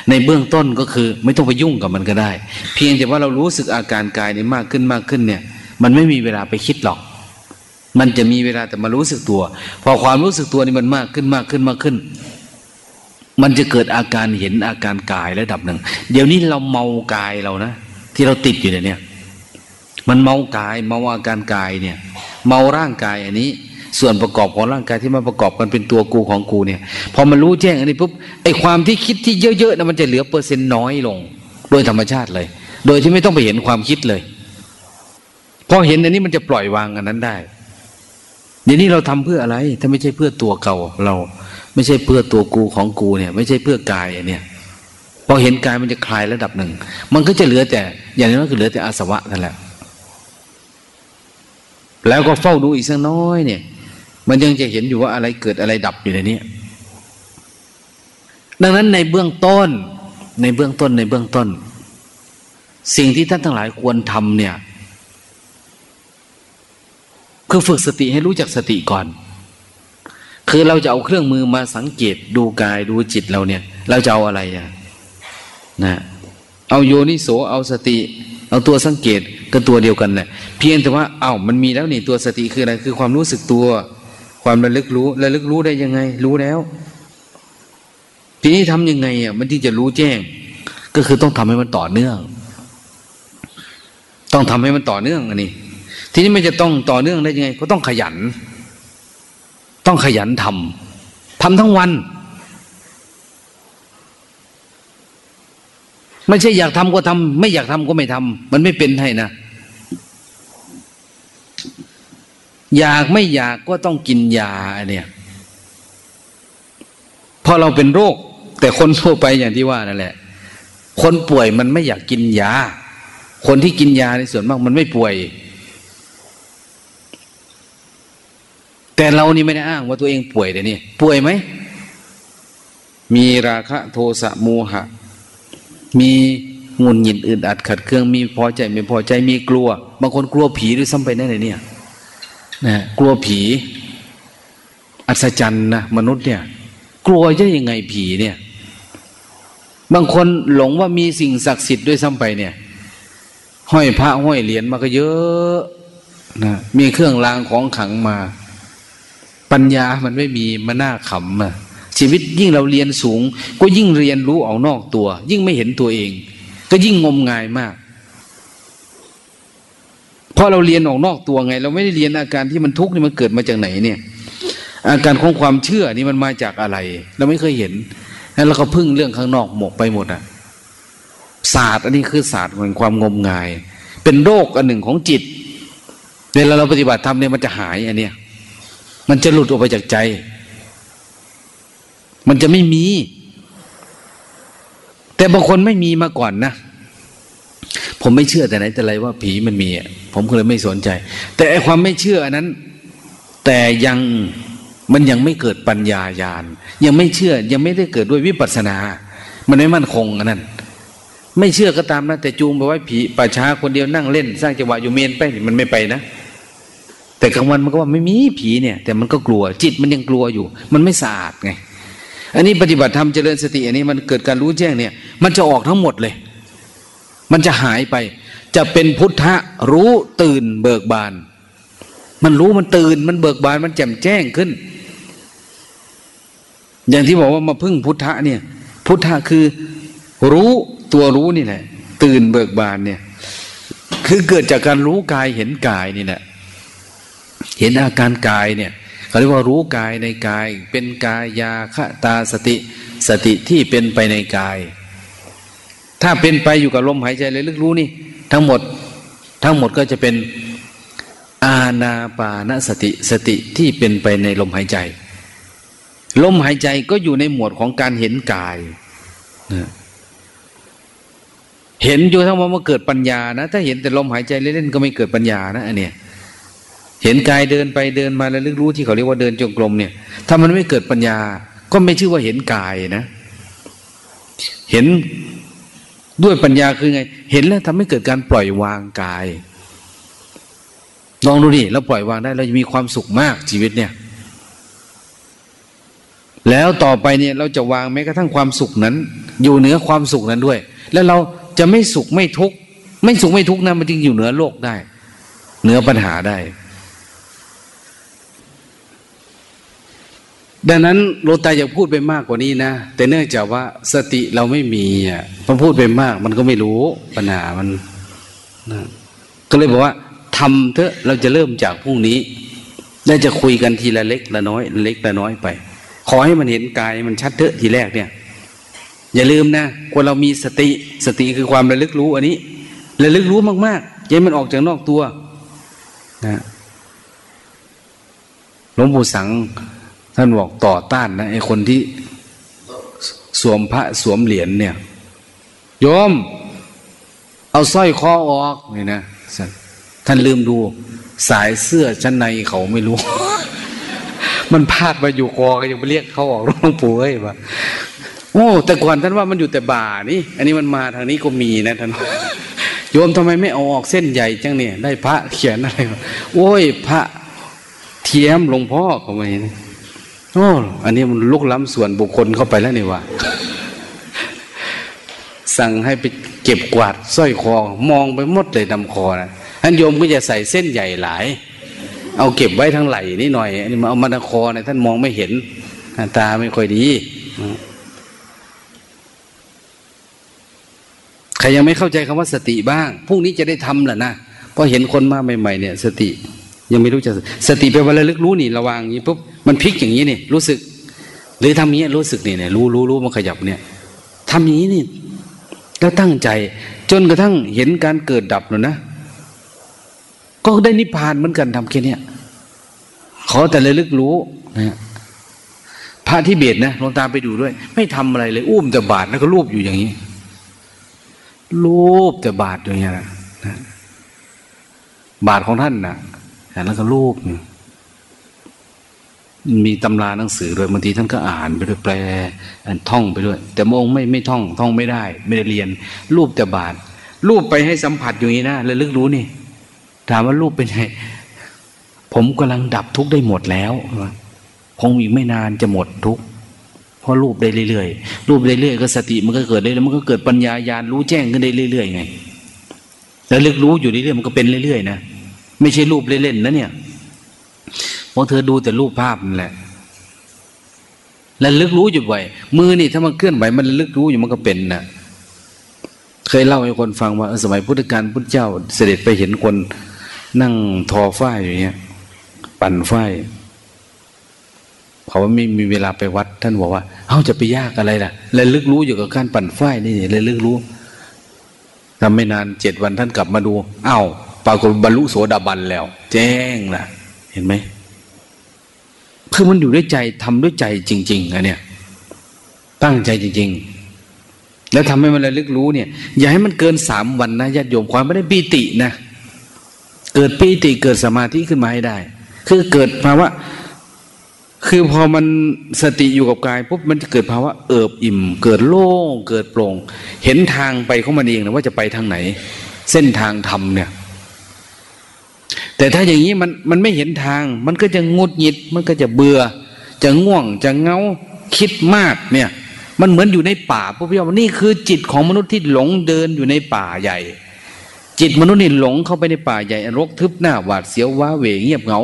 ในเบื้องต้นก็คือ ไม่ต้องไปยุ่งกับมันก็ได้ เพียงแต่ว่าเรารู้สึกอาการกายนี้มากขึ้นมากขึ้นเนี่ย มันไม่มีเวลาไปคิดหรอก มันจะมีเวลาแต่มารู้สึกตัว พอความรู้สึกตัวนี่มันมากขึ้นมากขึ้นมากขึ้น มันจะเกิดอาการเห็นอาการกายระดับหนึ่ง เดี๋ยวนี้เราเมากายเรานะที่เราติดอยู่เนี่ย มันเมากายเมาอาการกายเนี่ย เมาร่างกายอันนี้ ส่วนประกอบของร่างกายที่มาประกอบกันเป็นตัวกูของกูเนี่ย พอมันรู้แจ้งอันนี้ปุ๊บไอความที่คิดที่เยอะๆนะมันจะเหลือเปอร์เซ็นต์น้อยลง โดยธรรมชาติเลย โดยที่ไม่ต้องไปเห็นความคิดเลยพอเห็นอันนี้มันจะปล่อยวางอันนั้นได้ เดี๋ยวนี้เราทำเพื่ออะไร ถ้าไม่ใช่เพื่อตัวเก่าเรา ไม่ใช่เพื่อตัวกูของกูเนี่ย ไม่ใช่เพื่อกายเนี่ยพอเห็นกายมันจะคลายระดับหนึ่ง มันก็จะเหลือแต่ อย่างนี้ก็คือเหลือแต่อาสวะนั่นแหละ แล้วก็เฝ้าดูอีกสักน้อยเนี่ย มันยังจะเห็นอยู่ว่าอะไรเกิดอะไรดับอยู่ในนี้ดังนั้นในเบื้องต้น ในเบื้องต้นในเบื้องต้น สิ่งที่ท่านทั้งหลายควรทำเนี่ย คือฝึกสติให้รู้จักสติก่อน คือเราจะเอาเครื่องมือมาสังเกตดูกายดูจิตเราเนี่ย เราจะเอาอะไรอะนะ เอาโยนิโสเอาสติ เอาตัวสังเกตก็ตัวเดียวกันแหละเพียงแต่ว่าเอา้ามันมีแล้วนี่ตัวสติคืออะไรคือความรู้สึกตัว ความระลึกรู้ระลึกรู้ได้ยังไง รู้แล้ว ทีนี้ทํำยังไงอะมันที่จะรู้แจ้ง ก็คือต้องทำให้มันต่อเนื่อง ต้องทำให้มันต่อเนื่องอันนี้ ทีนี้มันจะต้องต่อเนื่องได้ยังไง ก็ต้องขยัน ต้องขยันทำทำทั้งวัน ไม่ใช่อยากทำก็ทำไม่อยากทำก็ไม่ทำมันไม่เป็นให้นะอยากไม่อยากก็ต้องกินยาเนี่ยพอเราเป็นโรค แต่คนทั่วไปอย่างที่ว่านั่นแหละ คนป่วยมันไม่อยากกินยา คนที่กินยาในส่วนมากมันไม่ป่วย แต่เรานี่ไม่ได้อ้างว่าตัวเองป่วยแต่นี่ป่วยไหม มีราคะโทสะโมหะ มีงุนหงิดอื่นอัดขัดเครื่องมีพอใจไม่พอใจมีกลัว บางคนกลัวผีด้วยซ้ำไปนั่นเลยเนี่ยนะกลัวผี อัศจรรย์นะมนุษย์เนี่ย กลัวจะยังไงผีเนี่ย บางคนหลงว่ามีสิ่งศักดิ์สิทธิ์ด้วยซ้ำไปเนี่ย ห้อยพระห้อยเหรียญมาก็เยอะนะมีเครื่องรางของขังมา ปัญญามันไม่มีมันน่าขำอะชีวิตยิ่งเราเรียนสูง ก็ยิ่งเรียนรู้ออกนอกตัว ยิ่งไม่เห็นตัวเอง ก็ยิ่งงมงายมากเพราะเราเรียนออกนอกตัวไง เราไม่ได้เรียนอาการที่มันทุกข์นี่มันเกิดมาจากไหนเนี่ย อาการของความเชื่อนี่มันมาจากอะไร เราไม่เคยเห็นแล้วเราก็พึ่งเรื่องข้างนอกหมกไปหมดอะศาสตร์อันนี้คือศาสตร์แห่งความงมงาย เป็นโรคอันหนึ่งของจิตเวลาเราปฏิบัติธรรมเนี่ยมันจะหายอันเนี้ย มันจะหลุดออกไปจากใจ มันจะไม่มี แต่บางคนไม่มีมาก่อนนะ ผมไม่เชื่อแต่ไหนแต่ไรว่าผีมันมีผมก็เลยไม่สนใจ แต่ไอความไม่เชื่ออันนั้น แต่ยังมันยังไม่เกิดปัญญาญาณยังไม่เชื่อยังไม่ได้เกิดด้วยวิปัสสนา มันไม่มั่นคงอันนั้นไม่เชื่อก็ตามนะแต่จูงไปไว้ผีป่าช้าคนเดียวนั่งเล่น สร้างจังหวะอยู่เมนไปมันไม่ไปนะ แต่กลางวันมันก็ว่าไม่มีผีเนี่ย แต่มันก็กลัว จิตมันยังกลัวอยู่ มันไม่สะอาดไง อันนี้ปฏิบัติธรรมเจริญสติ อันนี้มันเกิดการรู้แจ้งเนี่ย มันจะออกทั้งหมดเลย มันจะหายไป จะเป็นพุทธะรู้ตื่นเบิกบาน มันรู้มันตื่น มันเบิกบานมันแจ่มแจ้งขึ้น อย่างที่บอกว่ามาพึ่งพุทธะเนี่ย พุทธะคือรู้ตัวรู้นี่แหละตื่นเบิกบานเนี่ย คือเกิดจากการรู้กายเห็นกายนี่แหละ เห็นอาการกายเนี่ยเขาเรียกว่ารู้กายในกาย เป็นกายยาคตาสติ สติที่เป็นไปในกาย ถ้าเป็นไปอยู่กับลมหายใจเลยลึกรู้นี่ ทั้งหมดทั้งหมดก็จะเป็นอาณาปานสติสติที่เป็นไปในลมหายใจ ลมหายใจก็อยู่ในหมวดของการเห็นกายนะเห็นอยู่ทั้งว่ามันเกิดปัญญานะ ถ้าเห็นแต่ลมหายใจเล่นๆก็ไม่เกิดปัญญานะอันเนี้ย เห็นกายเดินไปเดินมาแล้วลึกรู้ที่เขาเรียกว่าเดินจงกรมเนี่ย ถ้ามันไม่เกิดปัญญา ก็ไม่ชื่อว่าเห็นกายนะ เห็นด้วยปัญญาคือไง เห็นแล้วทำให้เกิดการปล่อยวางกาย ลองดูนี่เราปล่อยวางได้ เราจะมีความสุขมากชีวิตเนี่ย แล้วต่อไปเนี่ยเราจะวางแม้กระทั่งความสุขนั้น อยู่เหนือความสุขนั้นด้วย แล้วเราจะไม่สุขไม่ทุกข์ไม่สุขไม่ทุกข์นะมันจึงอยู่เหนือโลกได้ เหนือปัญหาได้ ดังนั้นโลตาอยากพูดไปมากกว่านี้นะ แต่เนื่องจากว่าสติเราไม่มีอะพอพูดไปมาก มันก็ไม่รู้ปัญหามันนะก็เลยบอกว่าทำเถอะเราจะเริ่มจากพรุ่งนี้ได้จะคุยกันทีละเล็กละน้อย เล็กละน้อยไป ขอให้มันเห็นกายมันชัดเถอะทีแรกเนี่ย อย่าลืมนะคนเรามีสติสติคือความระลึกรู้อันนี้ระลึกรู้มากๆย่ามันออกจากนอกตัวนะหลวงปู่สัง ท่านบอกต่อต้านนะไอ้คนที่สวมพระสวมเหรียญเนี่ยโยม เอาสร้อยคอออกนี่นะท่านลืมดู สายเสื้อชั้นในเขาไม่รู้ มันพาดมาอยู่คอก็ยังไปเรียกเขาออกหลวงปู่เอ้ยว่าโอ้แต่ก่อนท่านว่ามันอยู่แต่บ่านี่ อันนี้มันมาทางนี้ก็มีนะท่านโยมทำไมไม่เอาออกเส้นใหญ่จังเนี่ย ได้พระเขียนอะไรโอ้ยพระเทียมหลวงพ่อเขาไม่ โอ้อันนี้มันลุกล้ำส่วนบุคคลเข้าไปแล้วนี่วะสั่งให้ไปเก็บกวาดสร้อยคอ มองไปหมดเลยดำคอนะท่านโยมก็จะใส่เส้นใหญ่หลาย เอาเก็บไว้ทั้งไหลนี่หน่อยอันนี้มาเอามาดคอเนี่ยท่านมองไม่เห็นตาไม่ค่อยดีใครยังไม่เข้าใจคำว่าสติบ้างพรุ่งนี้จะได้ทำแหละนะเพราะเห็นคนมาใหม่ ๆ เนี่ย สติ ยังไม่รู้จะสติไปวันระลึกรู้นี่ระวังอย่างนี้ปุ๊บมันพลิกอย่างนี้นี่รู้สึก หรือทำนี้รู้สึกนี่เนี่ยรู้รู้รู้มันขยับเนี่ยทำอย่างนี้นี่แล้วตั้งใจ จนกระทั่งเห็นการเกิดดับเลยนะก็ได้นิพพานเหมือนกันทำแค่นี้ขอแต่ระลึกรู้นะพระที่เบตนะลองตามไปดูด้วย ไม่ทำอะไรเลย อุ้มแต่บาทแล้วก็รูปอยู่อย่างนี้ รูปแต่บาทอย่างเงี้ยนะบาทของท่านนะ แล้วก็รูปมีตำราหนังสือด้วยบางทีท่านก็อ่านไปด้วยแปลท่องไปด้วย แต่มองไม่ไม่ท่อง ท่องไม่ได้ ไม่ได้เรียน รูปแต่บาท รูปไปให้สัมผัสอยู่นี่นะแล้วลึกรู้นี่ ถามว่ารูปเป็นไงผมกำลังดับทุกข์ได้หมดแล้วคงอีกไม่นานจะหมดทุกข์เพราะรูปได้เรื่อยๆรูปได้เรื่อยก็สติมันก็เกิดได้แล้วมันก็เกิดปัญญาญาณรู้แจ้งขึ้นได้เรื่อยๆไงแล้วลึกรู้อยู่เรื่อยๆมันก็เป็นเรื่อยๆนะ ไม่ใช่รูปเล่นๆนะเนี่ยเพราะเธอดูแต่รูปภาพนั่นแหละแล้วลึกรู้อยู่บ่อยมือนี่ถ้ามันเคลื่อนไหวมันลึกรู้อยู่มันก็เป็นนะเคยเล่าให้คนฟังว่าสมัยพุทธกาลพุทธเจ้า เสด็จไปเห็นคน นั่งทอฝ้ายอย่างเงี้ยปั่นฝ้ายเขาว่าไม่มีเวลาไปวัด ท่านบอกว่าเอ้าจะไปยากอะไรล่ะเลยลึกรู้อยู่กับการปั่นฝ้ายนี่เลยลึกรู้ทำไม่นานเจ็ดวันท่านกลับมาดู เอา้า ปรากฏบรรลุโสดาบันแล้ว แจ้งล่ะ เห็นไหมคือมันอยู่ด้วยใจทำด้วยใจจริงๆอะเนี่ย ตั้งใจจริง ๆ แล้วทำให้มันระลึกรู้เนี่ย อย่าให้มันเกินสามวันนะญาติโยมความไม่ได้ปีตินะเกิดปีติเกิดสมาธิขึ้นมาให้ได้ คือเกิดภาวะคือพอมันสติอยู่กับกายปุ๊บมันจะเกิดภาวะเอิบอิ่ม เกิดโล่ง เกิดโปร่ง เห็นทางไปของมันเองนะว่าจะไปทางไหน เส้นทางธรรมเนี่ย แต่ถ้าอย่างนี้มันมันไม่เห็นทาง มันก็จะงุดหงิด มันก็จะเบื่อ จะง่วงจะเงาคิดมากเนี่ย มันเหมือนอยู่ในป่าพวกพี่ว่านี่คือจิตของมนุษย์ที่หลงเดินอยู่ในป่าใหญ่ จิตมนุษย์นี่หลงเข้าไปในป่าใหญ่รกทึบหน้าหวาดเสียวว้าเหวเงียบเหงา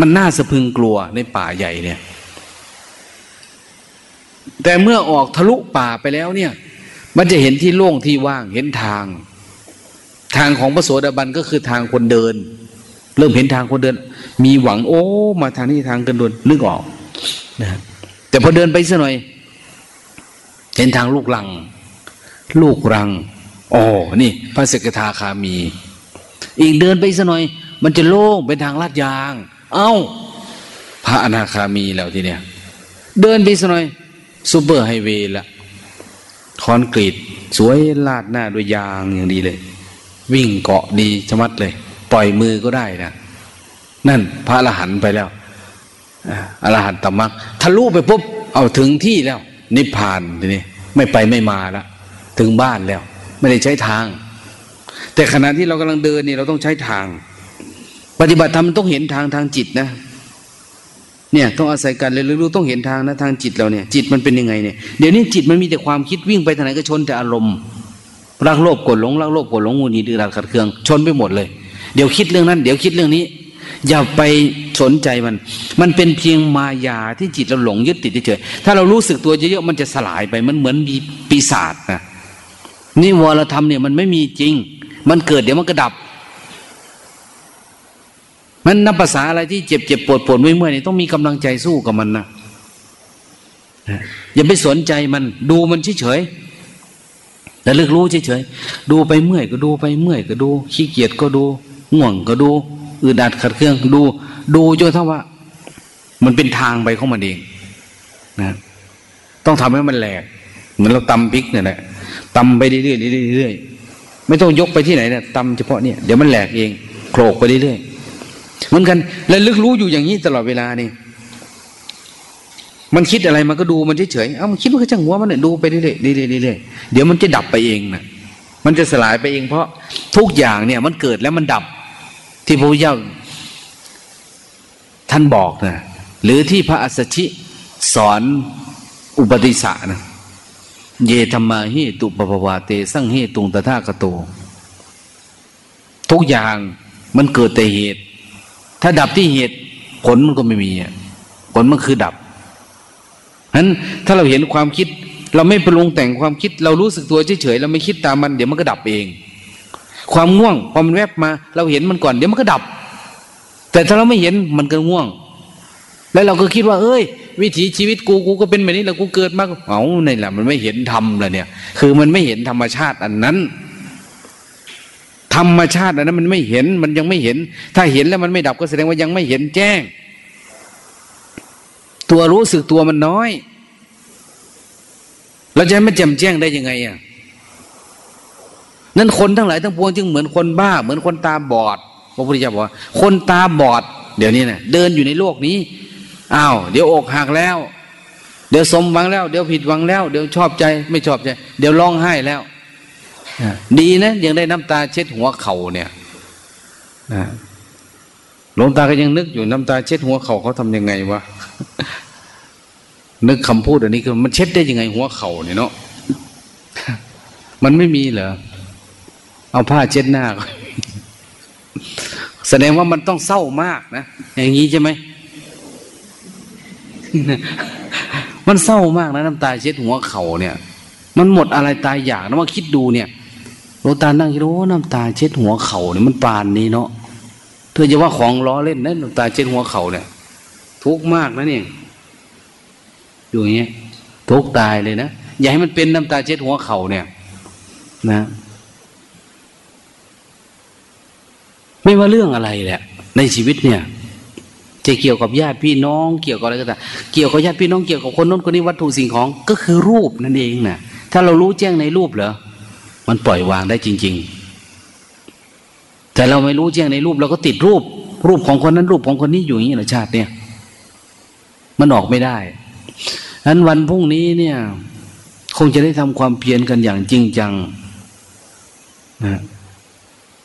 มันน่าสะพึงกลัวในป่าใหญ่เนี่ย แต่เมื่อออกทะลุป่าไปแล้วเนี่ย มันจะเห็นที่โล่งที่ว่างเห็นทาง ทางของพระโสดาบันก็คือทางคนเดิน เริ่มเห็นทางคนเดิน มีหวังโอ้มาทางนี้ทางกันดนนึกออกนะแต่พอเดินไปสักหน่อย เห็นทางลูกรัง ลูกรังโอ้นี่ พระสกทาคามี อีกเดินไปสักหน่อย มันจะโล่งเป็นทางลาดยาง เอ้า พระอนาคามีแล้วทีเนี้ยเดินไปสักหน่อย superhighway ละคอนกรีต สวยลาดหน้าด้วยยางอย่างดีเลย วิ่งเกาะดีชมัดเลย ปล่อยมือก็ได้นะนั่นพระอรหันต์ไปแล้วอรหันตมักทะลุไปปุ๊บเอาถึงที่แล้ว นิพพานทีนี้ไม่ไปไม่มาล้วถึงบ้านแล้ว ไม่ได้ใช้ทาง แต่ขณะที่เรากำลังเดินนี่เราต้องใช้ทาง ปฏิบัติธรรมต้องเห็นทางทางจิตนะเนี่ยต้องอาศัยการเรียนรู้ต้องเห็นทางนะทางจิตเราเนี่ย จิตมันเป็นยังไงเนี่ยเดี๋ยวนี้จิตมันมีแต่ความคิดวิ่งไปทางไหนก็ชนแต่อารมณ์รักโลภกดหลงรักโลภกดหลงงูนีดื้อรักขัดเคืองชนไปหมดเลย เดี๋ยวคิดเรื่องนั้น เดี๋ยวคิดเรื่องนี้ อย่าไปสนใจมัน มันเป็นเพียงมายาที่จิตเราหลงยึดติดเฉยถ้าเรารู้สึกตัวเยอะๆมันจะสลายไปมันเหมือนมีปีศาจนะนี่วรธรรมเนี่ยมันไม่มีจริง มันเกิดเดี๋ยวมันก็ดับมันนับภาษาอะไรที่เจ็บเจ็บปวดปวดเมื่อยเมื่อยนี่ต้องมีกำลังใจสู้กับมันนะอย่าไปสนใจมัน ดูมันเฉยเฉยแต่เลือกรู้เฉยเฉยดูไปเมื่อยก็ดูไปเมื่อยก็ดูขี้เกียจก็ดู ง่วงก็ดูอึดอัดขัดเครื่องดู ดูจนเท่าว่า มันเป็นทางไปของมันเองนะต้องทำให้มันแหลกเหมือนเราตำพริกเนี่ยแหละตำไปเรื่อยๆเรื่อยๆไม่ต้องยกไปที่ไหนนะตำเฉพาะเนี่ยเดี๋ยวมันแหลกเองโครกไปเรื่อยๆเหมือนกันแล้วลึกรู้อยู่อย่างนี้ตลอดเวลานี่มันคิดอะไรมันก็ดูมันเฉยๆเอ้ามันคิดว่าก็ช่างหัวมันเนี่ยดูไปเรื่อยๆเรื่อยๆเรื่อยๆเดี๋ยวมันจะดับไปเองนะ มันจะสลายไปเองเพราะทุกอย่างเนี่ยมันเกิดแล้วมันดับ ที่พระพุทธเจ้าท่านบอกนะหรือที่พระอัสสชิสอนอุปติสะนะเยธรรมาเหตุปปวาเต สั่งเหตุตุงตถาคโต ทุกอย่างมันเกิดแต่เหตุ ถ้าดับที่เหตุผลมันก็ไม่มีผลมันคือดับนั้นถ้าเราเห็นความคิด เราไม่ปรุงแต่งความคิด เรารู้สึกตัวเฉยๆเราไม่คิดตามมันเดี๋ยวมันก็ดับเอง ความง่วงพอมันแวบมา เราเห็นมันก่อนเดี๋ยวมันก็ดับ แต่ถ้าเราไม่เห็นมันก็ง่วง แล้วเราก็คิดว่า เอ้ย วิถีชีวิตกูกูก็เป็นแบบนี้แล้วกูเกิดมาเอาในแหละมันไม่เห็นธรรมเลยเนี่ย คือมันไม่เห็นธรรมชาติอันนั้น ธรรมชาติอันนั้นมันไม่เห็นมันยังไม่เห็น ถ้าเห็นแล้วมันไม่ดับก็แสดงว่ายังไม่เห็นแจ้ง ตัวรู้สึกตัวมันน้อย เราจะไม่แจ่มแจ้งได้ยังไงอะนั่นคนทั้งหลายทั้งปวงจึงเหมือนคนบ้า เหมือนคนตาบอดพระพุทธเจ้าบอกว่าคนตาบอด เดี๋ยวนี้เนะเดินอยู่ในโลกนี้อ้าวเดี๋ยวอกหักแล้ว เดี๋ยวสมหวังแล้ว เดี๋ยวผิดหวังแล้ว เดี๋ยวชอบใจ ไม่ชอบใจ เดี๋ยวร้องไห้แล้วดีนะยังได้น้ำตาเช็ดหัวเข่าเนี่ยหลวงตาก็ยังนึกอยู่น้ำตาเช็ดหัวเข่าเขาทำยังไงวะ นึกคำพูดอันนี้คือมันเช็ดได้ยังไงหัวเข่าเนี่ยเนาะมันไม่มีเหรอเอาผ้าเช็ดหน้าแสดงว่ามันต้องเศร้ามากนะอย่างนี้ใช่ไหมมันเศร้ามากนะน้ำตาเช็ดหัวเข่าเนี่ย มันหมดอะไรตายอยากนะว่าคิดดูเนี่ยหลตานั่งคิดว่าน้ำตาเช็ดหัวเข่าเนี่ยมันปานนี้เนาะเธอจะว่าของล้อเล่นนะน้ำตาเช็ดหัวเข่าเนี่ย ทุกมากนะเนี่ย อยู่อย่างเงี้ยทุกตายเลยนะ อย่าให้มันเป็นน้ำตาเช็ดหัวเข่าเนี่ย นะ ไม่ว่าเรื่องอะไรแหละ ในชีวิตเนี่ย จะเกี่ยวกับญาติพี่น้อง เกี่ยวกับอะไรก็ตามเกี่ยวกับญาติพี่น้องเกี่ยวกับคนน้นคนนี้วัตถุสิ่งของก็คือรูปนั่นเองนะ่ะ ถ้าเรารู้แจ้งในรูปเหรอมันปล่อยวางได้จริง ๆ แต่เราไม่รู้แจ้งในรูปเราก็ติดรูป รูปของคนนั้นรูปของคนนี้อยู่อย่างนี้นะชาติเนี่ย มันออกไม่ได้ นั้นวันพรุ่งนี้เนี่ย คงจะได้ทำความเพียรกันอย่างจริงจังนะ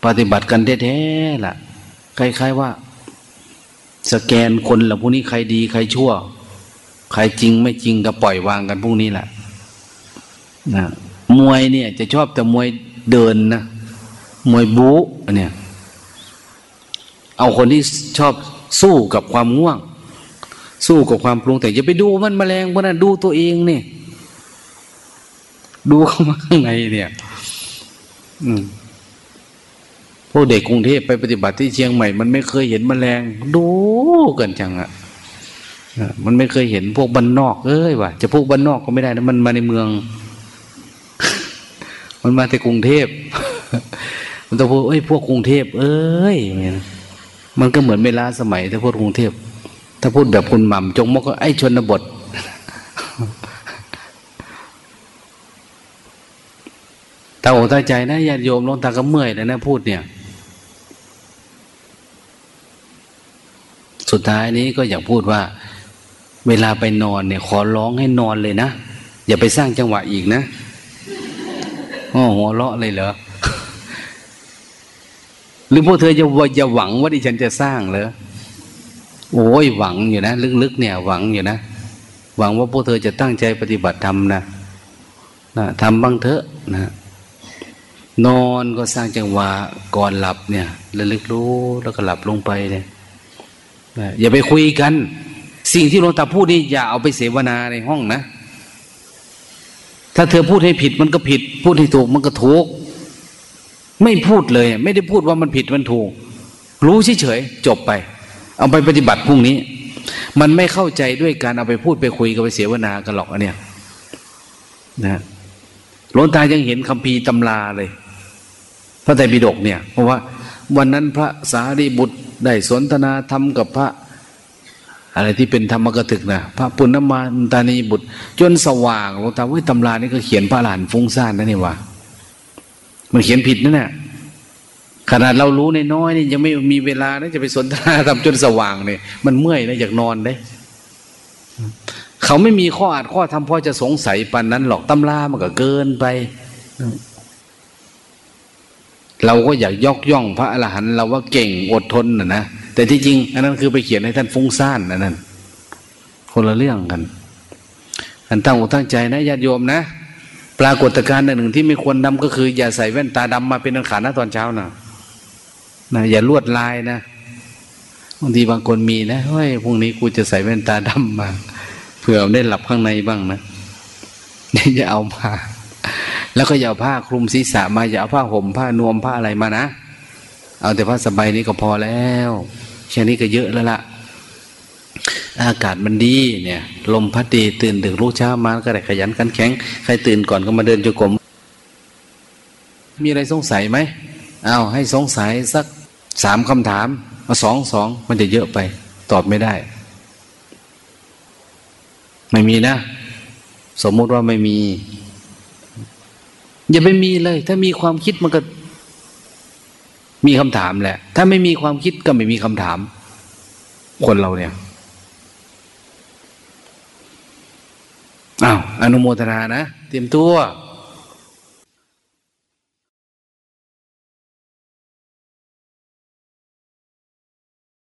ปฏิบัติกันแท้ๆล่ะ คล้ายๆว่า สแกนคนละพวกนี้ใครดี ใครชั่ว ใครจริงไม่จริงก็ปล่อยวางกันพวกนี้แหละนะมวยเนี่ย จะชอบแต่มวยเดินนะมวยบู๊เนี่ย เอาคนที่ชอบสู้กับความง่วง สู้กับความปรุงแต่อย่าไปดูมันแมลงพวกนั้นดูตัวเองเนี่ยดูเข้ามาข้างในเนี่ย อืมพวกเด็กกรุงเทพไปปฏิบัติที่เชียงใหม่ มันไม่เคยเห็นมแมลง ดูกันจังอะมันไม่เคยเห็นพวกบ้านนอกเอ้ยว่ะจะพวกบ้านนอกก็ไม่ได้นะมันมาในเมือง มันมาแต่กรุงเทพมันต้องพูดเอ้ยพวกกรุงเทพเอ้ยมันก็เหมือนเวลาสมัยถ้าพูดกรุงเทพ ถ้าพูดแบบคุณหม่ำจงมก็ไอ้ชนบท ตาโอตาใจนะญาติโยมลงตาก็เมื่อยแล้วนะพูดเนี่ย สุดท้ายนี้ก็อยากพูดว่า เวลาไปนอนเนี่ย ขอร้องให้นอนเลยนะ อย่าไปสร้างจังหวะอีกนะอ๋อหัวเราะเลยเหรอ หรือพวกเธอจะจะหวังว่าดิฉันจะสร้างเหรอ โอ้ยหวังอยู่นะ ลึกๆเนี่ย หวังอยู่นะ หวังว่าพวกเธอจะตั้งใจปฏิบัติธรรมนะนะทำบ้างเถอะนะนอนก็สร้างจังหวะก่อนหลับเนี่ยระลึกรู้แล้วก็หลับลงไปเนี่ยอย่าไปคุยกัน สิ่งที่หลวงตาพูดนี่อย่าเอาไปเสวนาในห้องนะ ถ้าเธอพูดให้ผิดมันก็ผิด พูดให้ถูกมันก็ถูก ไม่พูดเลย ไม่ได้พูดว่ามันผิดมันถูก รู้เฉยๆจบไป เอาไปปฏิบัติพรุ่งนี้ มันไม่เข้าใจด้วยการเอาไปพูดไปคุยกับไปเสวนากันหรอกอันเนี้ยนะหลวงตายังเห็นคำพีตำราเลย พระไตรปิฎกเนี่ย เพราะว่า วันนั้นพระสารีบุตรได้สนทนาธรรมกับพระ อะไรที่เป็นธรรมกถึกนะพระปุณณมาตานีบุตร จนสว่างหลวงตาว่าตำรานี่ก็เขียนพระหลานฟุ้งซ่านนั่นนี่วะมันเขียนผิดนั่นแหละ ขนาดเรารู้ในน้อยนี่ยังไม่มีเวลานะจะไปสนทนาทำจนสว่างเนี่ยมันเมื่อยนะอยากนอนได้เขาไม่มีข้ออาจข้อทำพ่อจะสงสัยปันนั้นหรอกตำรามันก็เกินไป เราก็อยากยกย่องพระอรหันต์เราว่าเก่งอดทนนะนะแต่ที่จริง อันนั้นคือไปเขียนให้ท่านฟุ้งซ่านนะนั่นคนละเรื่องกันท่านตั้งอกตั้งใจนะญาติโยมนะปรากฏการณ์หนึ่งที่ไม่ควรดาก็คือ อย่าใส่แว่นตาดำมาเป็นอันขาดนะตอนเช้านะ นะอย่าลวดลายนะบางทีบางคนมีนะเฮ้ยพรุ่งนี้กูจะใส่แว่นตาดำมาเผื่อได้หลับข้างในบ้างนะนี่จะเอามา แล้วก็อย่าผ้าคลุมศีรษะมาอย่าเอาผ้าห่มผ้านวมผ้าอะไรมานะเอาแต่ผ้าสบายนี้ก็พอแล้วแค่นี้ก็เยอะแล้วละ่ะ อากาศมันดีเนี่ย ลมพัดดีตื่นดึกรู้เช้ามาก็ได้ขยันกันแข็ง ใครตื่นก่อนก็มาเดินจงกรมมีอะไรสงสัยไหมเอาให้สงสัยสัก สามคำถามมาสองสองมันจะเยอะไป ตอบไม่ได้ ไม่มีนะ สมมุติว่าไม่มี อย่าไปมีเลย ถ้ามีความคิดมันก็ มีคำถามแหละ ถ้าไม่มีความคิดก็ไม่มีคำถาม คนเราเนี่ยอ้าวอนุโมทนานะ เตรียมตัว